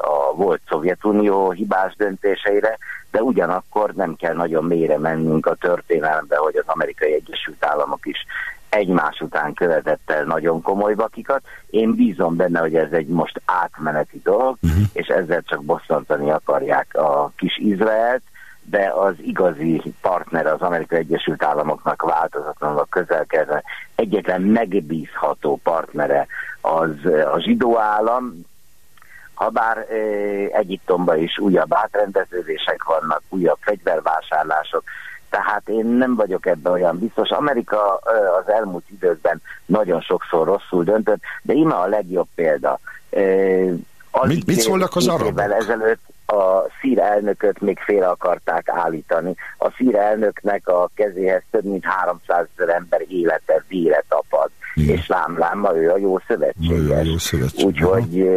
a volt Szovjetunió hibás döntéseire, de ugyanakkor nem kell nagyon mélyre mennünk a történelembe, hogy az Amerikai Egyesült Államok is egymás után követett el nagyon komoly vakikat. Én bízom benne, hogy ez egy most átmeneti dolog, uh-huh. és ezzel csak bosszantani akarják a kis Izraelt, de az igazi partner az Amerikai Egyesült Államoknak változatlanul a közelkező egyetlen megbízható partnere az a zsidó állam, Habár e, Egyiptomban is újabb átrendeződések vannak, újabb fegyvervásárlások, tehát én nem vagyok ebben olyan biztos. Amerika az elmúlt időkben nagyon sokszor rosszul döntött, de ima a legjobb példa. E, Mit- mit szólnak az arabok? ezelőtt a szír elnököt még félre akarták állítani. A szír elnöknek a kezéhez több mint 300 ezer ember élete, vére tapad. Igen. És lám, lám, ma ő a jó szövetséges. Jó szövetség. Úgyhogy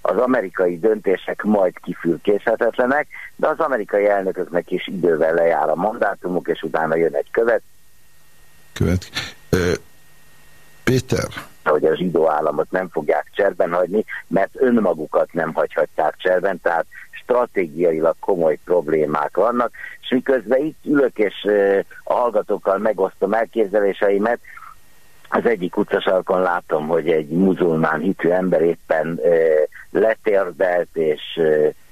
az amerikai döntések majd kifülkészhetetlenek, de az amerikai elnököknek is idővel lejár a mandátumuk, és utána jön egy követ, Követ. Péter, hogy a zsidó államot nem fogják cserben hagyni, mert önmagukat nem hagyhatják cserben, tehát stratégiailag komoly problémák vannak, és miközben itt ülök és a hallgatókkal megosztom elképzeléseimet, az egyik utcasarkon látom, hogy egy muzulmán hitű ember éppen e, letérdelt és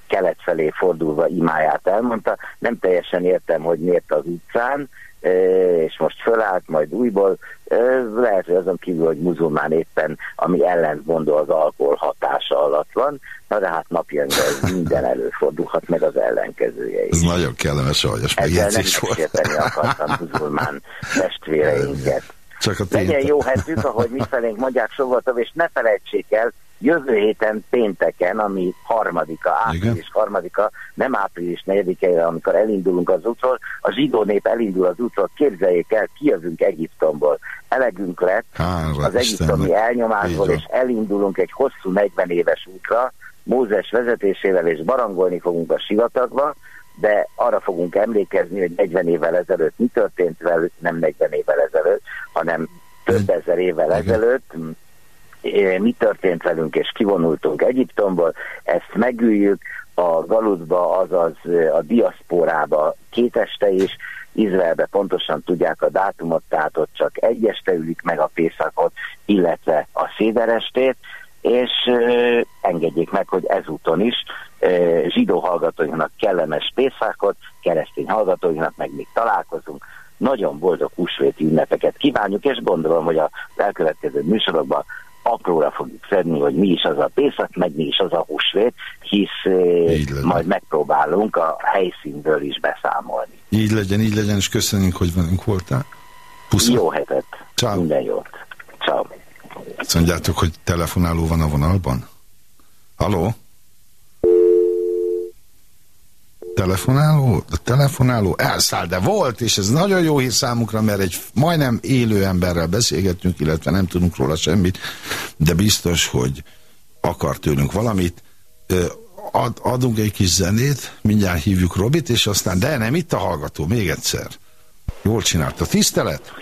kelet felé fordulva imáját elmondta. Nem teljesen értem, hogy miért az utcán, és most fölállt, majd újból. Lehet, hogy azon kívül, hogy muzulmán éppen, ami ellentmondó az alkohol hatása alatt van, na de hát napjainkban ez minden előfordulhat, meg az ellenkezője is. ez nagyon kellemes aljas Ezzel nem megjegyzés volt. sérteni akartam muzulmán testvéreinket. Csak a Legyen jó hetük, ahogy mi felénk mondják sokatok, és ne felejtsék el, jövő héten pénteken, ami harmadika, április harmadika, nem április negyedike, amikor elindulunk az útról, a zsidó nép elindul az útról, képzeljék el, kijövünk Egyiptomból. Elegünk lett Hála az egyiptomi Istennek. elnyomásból, és elindulunk egy hosszú 40 éves útra, Mózes vezetésével, és barangolni fogunk a sivatagba, de arra fogunk emlékezni, hogy 40 évvel ezelőtt mi történt velük, nem 40 évvel ezelőtt, hanem több ezer évvel ezelőtt, mi történt velünk, és kivonultunk Egyiptomból, ezt megüljük, a Galutba, azaz eh, a diaszporába két este is, Izraelbe pontosan tudják a dátumot, tehát ott csak egy este ülik meg a Pészakot, illetve a széderestét, és ö, engedjék meg, hogy ezúton is ö, zsidó hallgatóinknak kellemes Pészakot, keresztény hallgatóinknak meg még találkozunk. Nagyon boldog húsvéti ünnepeket kívánjuk, és gondolom, hogy az elkövetkező műsorokban apróra fogjuk szedni, hogy mi is az a Pészak, meg mi is az a húsvét, hisz Így legyen. majd megpróbálunk a helyszínről is beszámolni. Így legyen, így legyen, és köszönjük, hogy velünk voltál. Pusza. Jó hetet! Ciao. Minden jót! Ciao. Azt mondjátok, hogy telefonáló van a vonalban? Haló? Telefonáló? A telefonáló elszáll, de volt, és ez nagyon jó hír számukra, mert egy majdnem élő emberrel beszélgettünk, illetve nem tudunk róla semmit, de biztos, hogy akar tőlünk valamit. Ad, adunk egy kis zenét, mindjárt hívjuk Robit, és aztán, de nem itt a hallgató, még egyszer. Jól csinálta. Tisztelet?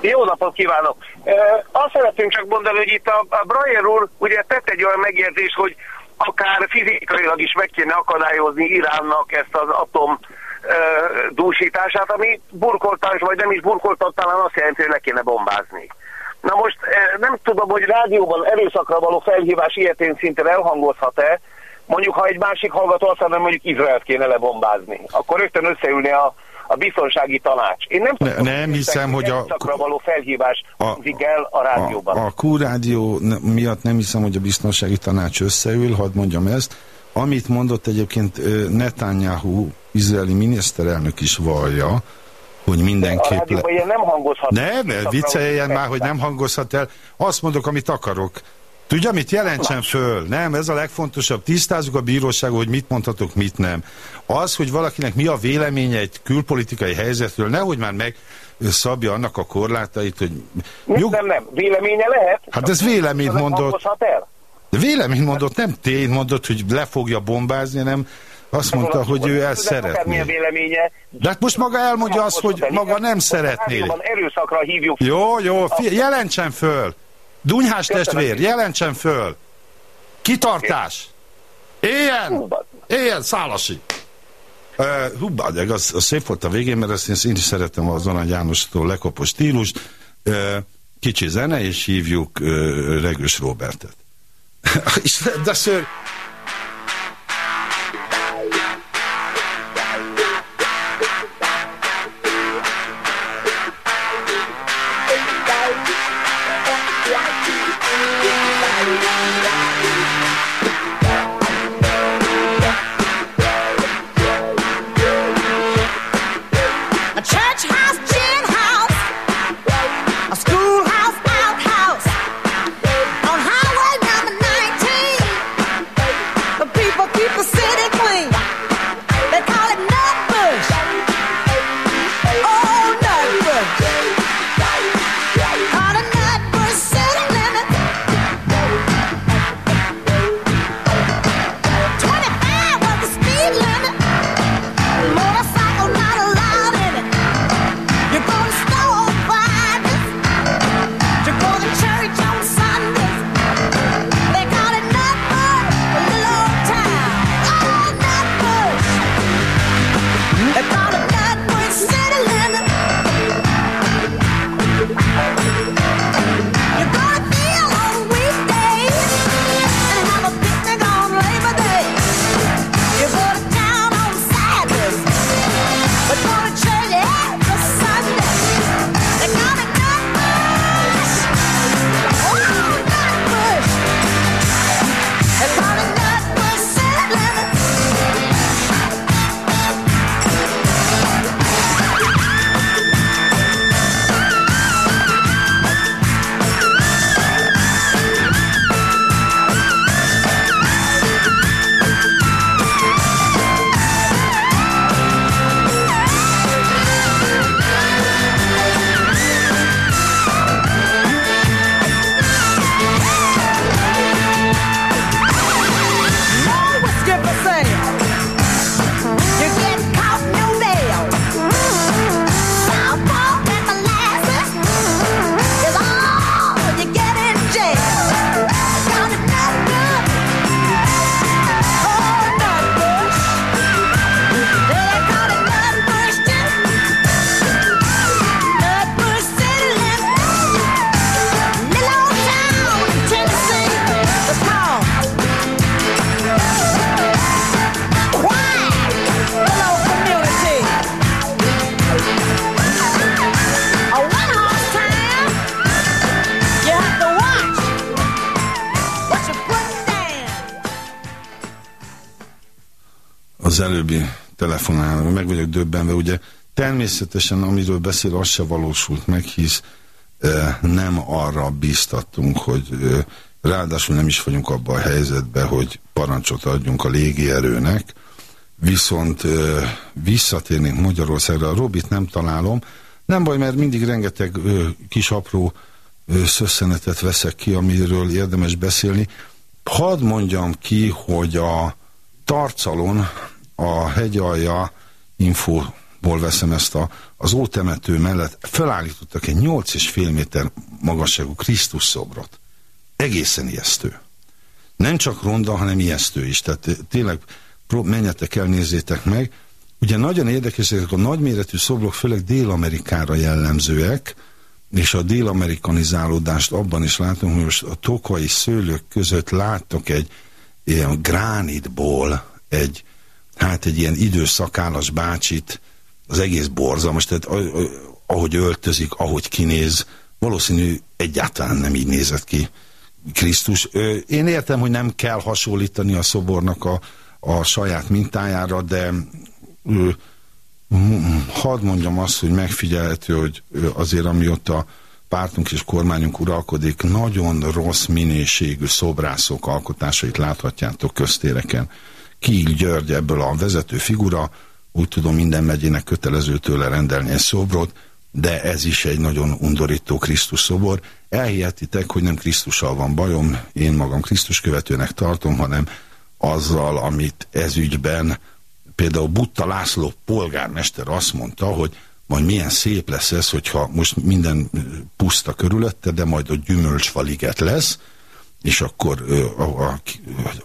Jó napot kívánok! E, azt szeretném csak mondani, hogy itt a, a Breyer úr ugye tett egy olyan megjegyzés, hogy akár fizikailag is meg kéne akadályozni Iránnak ezt az atom dúsítását, ami burkoltás, vagy nem is burkoltat, talán azt jelenti, hogy le kéne bombázni. Na most nem tudom, hogy rádióban erőszakra való felhívás ilyetén szinten elhangozhat-e, mondjuk ha egy másik hallgató azt mondja, mondjuk Izraelt kéne lebombázni, akkor rögtön összeülni a, a biztonsági tanács. Én nem, Ne- tudom, nem hiszem, hogy a- való felhívás A- el a rádióban. A, a Q-rádió miatt nem hiszem, hogy a biztonsági tanács összeül, hadd mondjam ezt. Amit mondott egyébként Netanyahu, izraeli miniszterelnök is vallja, hogy a mindenképp... rádióban Le... nem hangozhat. Nem, vicceljen már, hogy nem hangozhat el. Azt mondok, amit akarok. Tudja, mit jelentsen föl? Nem, ez a legfontosabb. Tisztázzuk a bíróságot, hogy mit mondhatok, mit nem. Az, hogy valakinek mi a véleménye egy külpolitikai helyzetről, nehogy már meg szabja annak a korlátait, hogy... Nem, Nyug... nem, nem. Véleménye lehet. Hát ez véleményt mondott. el. De véleményt mondott, nem tény mondott, hogy le fogja bombázni, nem azt mondta, hogy ő ezt szeretné. véleménye. De hát most maga elmondja azt, hogy maga nem szeretné. Erőszakra hívjuk. Jó, jó, jelentsen föl! Dunyhás testvér, jelentsen föl! Kitartás! Éljen! Éljen, Szálasi! Uh, hú, bágyag, az, az szép volt a végén, mert ezt én, én is szeretem az Arany Jánostól lekopos stílust. Uh, kicsi zene, és hívjuk uh, Regős Robertet. De ször... előbbi telefonáló, meg vagyok döbbenve, ugye. Természetesen amiről beszél, az se valósult meg, hisz nem arra bíztattunk, hogy ráadásul nem is vagyunk abban a helyzetben, hogy parancsot adjunk a légierőnek, viszont visszatérnénk Magyarországra, a Robit nem találom, nem baj, mert mindig rengeteg kis apró szösszenetet veszek ki, amiről érdemes beszélni. Hadd mondjam ki, hogy a Tarcalon a hegyalja infóból veszem ezt a, az ótemető mellett felállítottak egy 8,5 méter magasságú Krisztus szobrot. Egészen ijesztő. Nem csak ronda, hanem ijesztő is. Tehát eh, tényleg menjetek el, nézzétek meg. Ugye nagyon érdekes, ezek a nagyméretű szobrok főleg Dél-Amerikára jellemzőek, és a dél-amerikanizálódást abban is látom, hogy most a tokai szőlők között láttok egy ilyen gránitból egy, hát egy ilyen időszakálas bácsit, az egész borzalmas, tehát a- a- ahogy öltözik, ahogy kinéz, valószínű egyáltalán nem így nézett ki Krisztus. Én értem, hogy nem kell hasonlítani a szobornak a, a saját mintájára, de m- hadd mondjam azt, hogy megfigyelhető, hogy azért amióta pártunk és kormányunk uralkodik, nagyon rossz minőségű szobrászok alkotásait láthatjátok köztéreken. Kiil György ebből a vezető figura, úgy tudom minden megyének kötelező tőle rendelni egy szobrot, de ez is egy nagyon undorító Krisztus szobor. Elhihetitek, hogy nem Krisztussal van bajom, én magam Krisztus követőnek tartom, hanem azzal, amit ez ügyben például Butta László polgármester azt mondta, hogy majd milyen szép lesz ez, hogyha most minden puszta körülötte, de majd a gyümölcsfaliget lesz, és akkor a, a,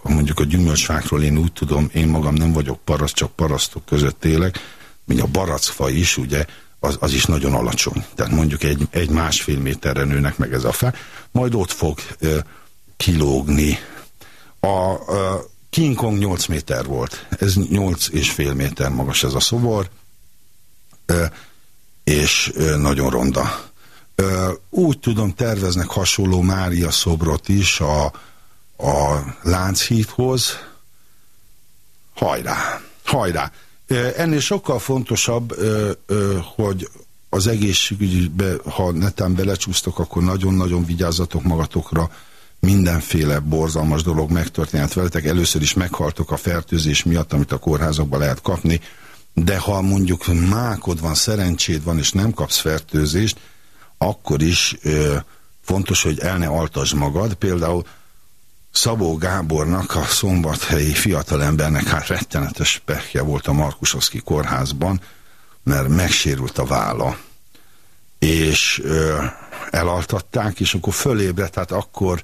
a, mondjuk a gyümölcsfákról én úgy tudom, én magam nem vagyok paraszt, csak parasztok között élek, mint a barackfa is, ugye, az, az is nagyon alacsony. Tehát mondjuk egy, egy másfél méterre nőnek meg ez a fa, majd ott fog ö, kilógni. A ö, King Kong 8 méter volt, ez 8 és fél méter magas ez a szobor, ö, és ö, nagyon ronda. Úgy tudom, terveznek hasonló Mária szobrot is a, a Lánchídhoz. Hajrá, hajrá! Ennél sokkal fontosabb, hogy az egészségügybe, ha netán belecsúsztok, akkor nagyon-nagyon vigyázzatok magatokra, mindenféle borzalmas dolog megtörténhet veletek. Először is meghaltok a fertőzés miatt, amit a kórházakban lehet kapni, de ha mondjuk mákod van, szerencséd van, és nem kapsz fertőzést, akkor is ö, fontos, hogy el ne altasd magad. Például Szabó Gábornak, a szombathelyi fiatalembernek hát rettenetes pehje volt a Markusoszki kórházban, mert megsérült a válla. És ö, elaltatták, és akkor fölébredt, tehát akkor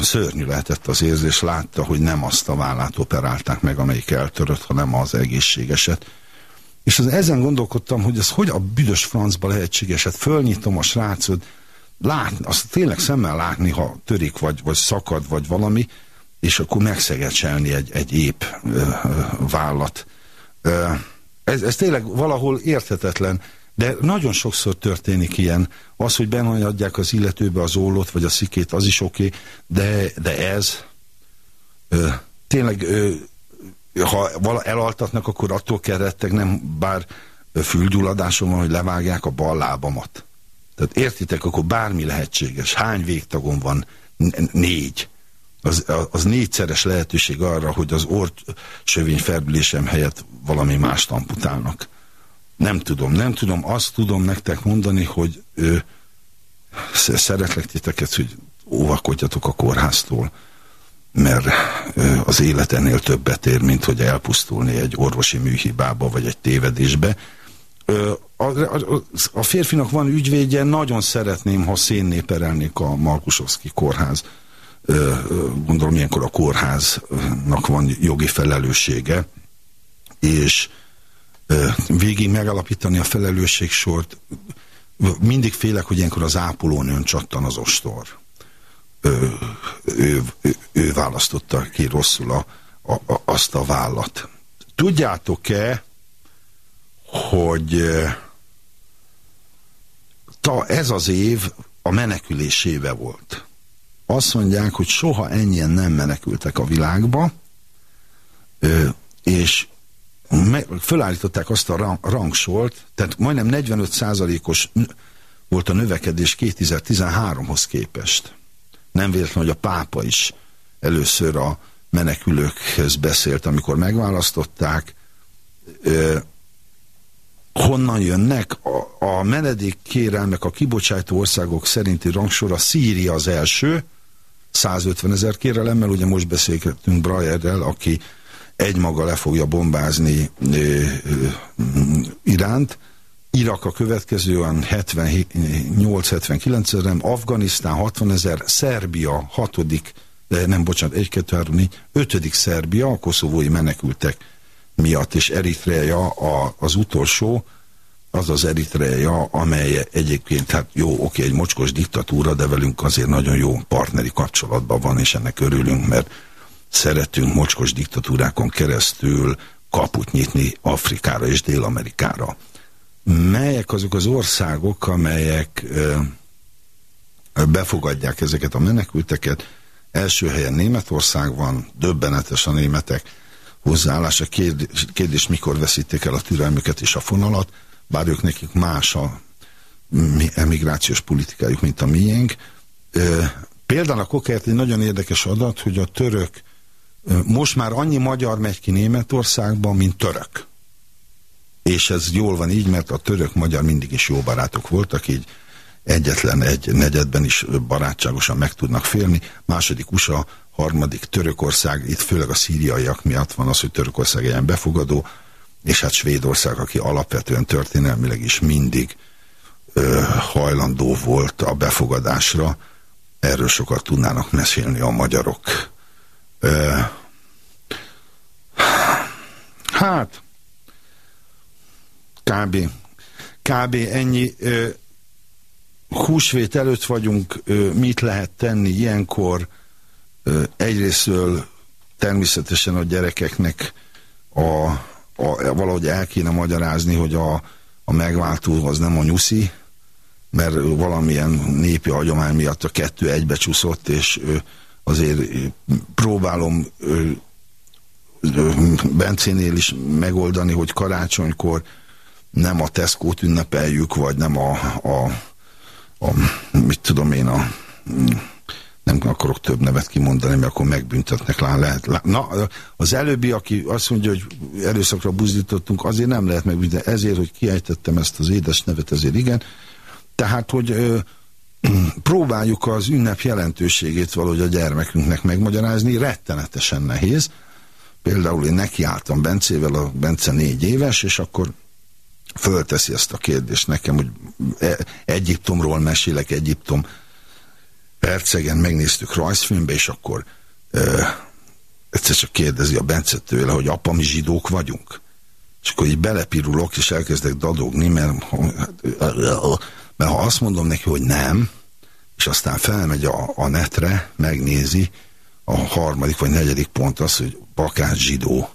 szörnyű lehetett az érzés, látta, hogy nem azt a vállát operálták meg, amelyik eltörött, hanem az egészségeset. És az, ezen gondolkodtam, hogy ez hogy a büdös francba lehetséges, hát fölnyitom a srácot, látni, azt tényleg szemmel látni, ha törik, vagy, vagy szakad, vagy valami, és akkor megszegecselni egy, egy épp ö, ö, vállat. Ö, ez, ez tényleg valahol érthetetlen, de nagyon sokszor történik ilyen. Az, hogy adják az illetőbe az ólót, vagy a szikét, az is oké, okay, de, de ez ö, tényleg ö, ha vala elaltatnak, akkor attól kell nem bár fülgyulladásom van, hogy levágják a bal lábamat. Tehát értitek, akkor bármi lehetséges. Hány végtagon van? Négy. Az, az négyszeres lehetőség arra, hogy az orrsövény felbülésem helyett valami mást amputálnak. Nem tudom, nem tudom, azt tudom nektek mondani, hogy ő, szeretlek titeket, hogy óvakodjatok a kórháztól, mert az élet ennél többet ér, mint hogy elpusztulni egy orvosi műhibába, vagy egy tévedésbe. A, a, a férfinak van ügyvédje, nagyon szeretném, ha szénné perelnék a Markusovszki kórház. Gondolom, ilyenkor a kórháznak van jogi felelőssége, és végig megalapítani a felelősségsort. Mindig félek, hogy ilyenkor az ápolónőn csattan az ostor. Ő, ő, ő, ő választotta ki rosszul a, a, a, azt a vállat. Tudjátok-e, hogy ta ez az év a menekülés éve volt. Azt mondják, hogy soha ennyien nem menekültek a világba, és fölállították azt a rang, rangsolt, tehát majdnem 45%-os volt a növekedés 2013-hoz képest. Nem véletlen, hogy a pápa is először a menekülőkhöz beszélt, amikor megválasztották. Ö, honnan jönnek? A, a menedék kérelmek a kibocsátó országok szerinti rangsora Szíria az első, 150 ezer kérelemmel, ugye most beszélgetünk Brayerrel, aki egymaga le fogja bombázni Iránt, Irak a következő olyan 78-79 ezer, Afganisztán 60 ezer, Szerbia hatodik, de nem bocsánat, 1, 2, 3, 4, ötödik Szerbia a koszovói menekültek miatt, és Eritrea a, az utolsó, az az Eritrea, amely egyébként, hát jó, oké, egy mocskos diktatúra, de velünk azért nagyon jó partneri kapcsolatban van, és ennek örülünk, mert szeretünk mocskos diktatúrákon keresztül kaput nyitni Afrikára és Dél-Amerikára. Melyek azok az országok, amelyek befogadják ezeket a menekülteket? Első helyen Németország van, döbbenetes a németek hozzáállása. Kérdés, kérdés, mikor veszíték el a türelmüket és a fonalat, bár ők nekik más a mi- emigrációs politikájuk, mint a miénk. Például a kokert egy nagyon érdekes adat, hogy a török, most már annyi magyar megy ki Németországba, mint török. És ez jól van így, mert a török-magyar mindig is jó barátok voltak, így egyetlen egy negyedben is barátságosan meg tudnak félni. Második USA, harmadik Törökország, itt főleg a szíriaiak miatt van az, hogy Törökország ilyen befogadó, és hát Svédország, aki alapvetően történelmileg is mindig ö, hajlandó volt a befogadásra, erről sokat tudnának mesélni a magyarok. Ö, hát, kb. kb. ennyi. Ö, húsvét előtt vagyunk, ö, mit lehet tenni ilyenkor? Ö, egyrésztől természetesen a gyerekeknek a, a, valahogy el kéne magyarázni, hogy a, a megváltó az nem a nyuszi, mert valamilyen népi hagyomány miatt a kettő egybe csúszott, és azért próbálom Bencénél is megoldani, hogy karácsonykor nem a Tesco-t ünnepeljük, vagy nem a, a, a mit tudom én, a nem akarok több nevet kimondani, mert akkor megbüntetnek lá, lehet. Lá, na, az előbbi, aki azt mondja, hogy erőszakra buzdítottunk, azért nem lehet megbüntetni. Ezért, hogy kiejtettem ezt az édes nevet, ezért igen. Tehát, hogy ö, próbáljuk az ünnep jelentőségét valahogy a gyermekünknek megmagyarázni, rettenetesen nehéz. Például én nekiálltam Bencével, a Bence négy éves, és akkor fölteszi ezt a kérdést nekem, hogy e- Egyiptomról mesélek, Egyiptom percegen megnéztük rajzfilmbe, és akkor ö, egyszer csak kérdezi a Bence tőle, hogy apa, mi zsidók vagyunk. És akkor így belepirulok, és elkezdek dadogni, mert, mert ha azt mondom neki, hogy nem, és aztán felmegy a, a netre, megnézi, a harmadik vagy negyedik pont az, hogy bakács zsidó.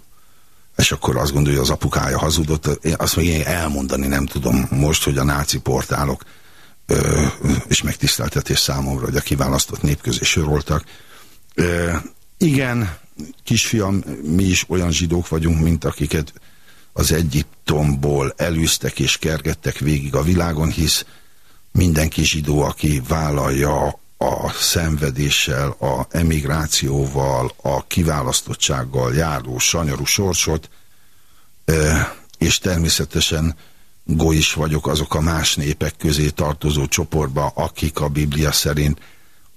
És akkor azt gondolja, az apukája hazudott. Én azt még én elmondani nem tudom most, hogy a náci portálok ö, és megtiszteltetés számomra, hogy a kiválasztott nép közé soroltak. Ö, igen, kisfiam, mi is olyan zsidók vagyunk, mint akiket az Egyiptomból elűztek és kergettek végig a világon, hisz mindenki zsidó, aki vállalja a szenvedéssel, a emigrációval, a kiválasztottsággal járó sanyarú sorsot, és természetesen golyis vagyok azok a más népek közé tartozó csoportba, akik a Biblia szerint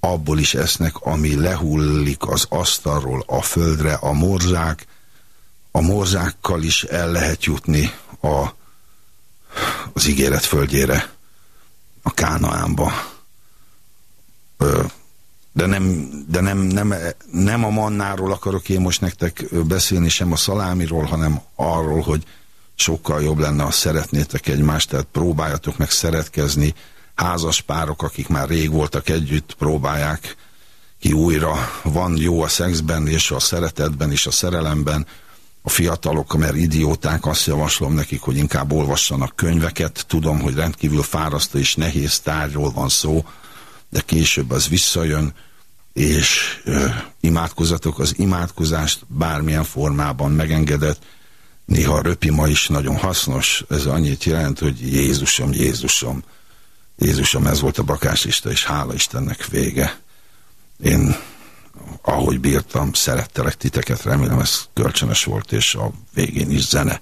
abból is esznek, ami lehullik az asztalról a földre, a morzsák, a morzákkal is el lehet jutni a, az ígéret földjére, a Kánaánba. De nem, de nem, nem, nem a mannáról akarok én most nektek beszélni, sem a szalámiról, hanem arról, hogy sokkal jobb lenne, ha szeretnétek egymást, tehát próbáljatok meg szeretkezni, házas párok, akik már rég voltak együtt, próbálják ki újra. Van jó a szexben, és a szeretetben, és a szerelemben. A fiatalok, mert idióták, azt javaslom nekik, hogy inkább olvassanak könyveket. Tudom, hogy rendkívül fárasztó és nehéz tárgyról van szó, de később az visszajön, és ö, imádkozatok az imádkozást bármilyen formában megengedett, néha a röpima is nagyon hasznos, ez annyit jelent, hogy Jézusom, Jézusom, Jézusom, ez volt a bakáslista, és hála Istennek vége. Én, ahogy bírtam, szerettelek titeket, remélem ez kölcsönös volt, és a végén is zene.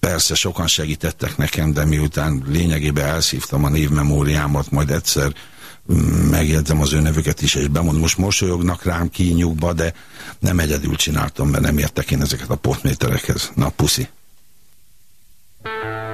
Persze sokan segítettek nekem, de miután lényegében elszívtam a névmemóriámat, majd egyszer megjegyzem az ő nevüket is, és bemondom, most mosolyognak rám kínyukba, de nem egyedül csináltam, mert nem értek én ezeket a potméterekhez. Na, puszi! Thank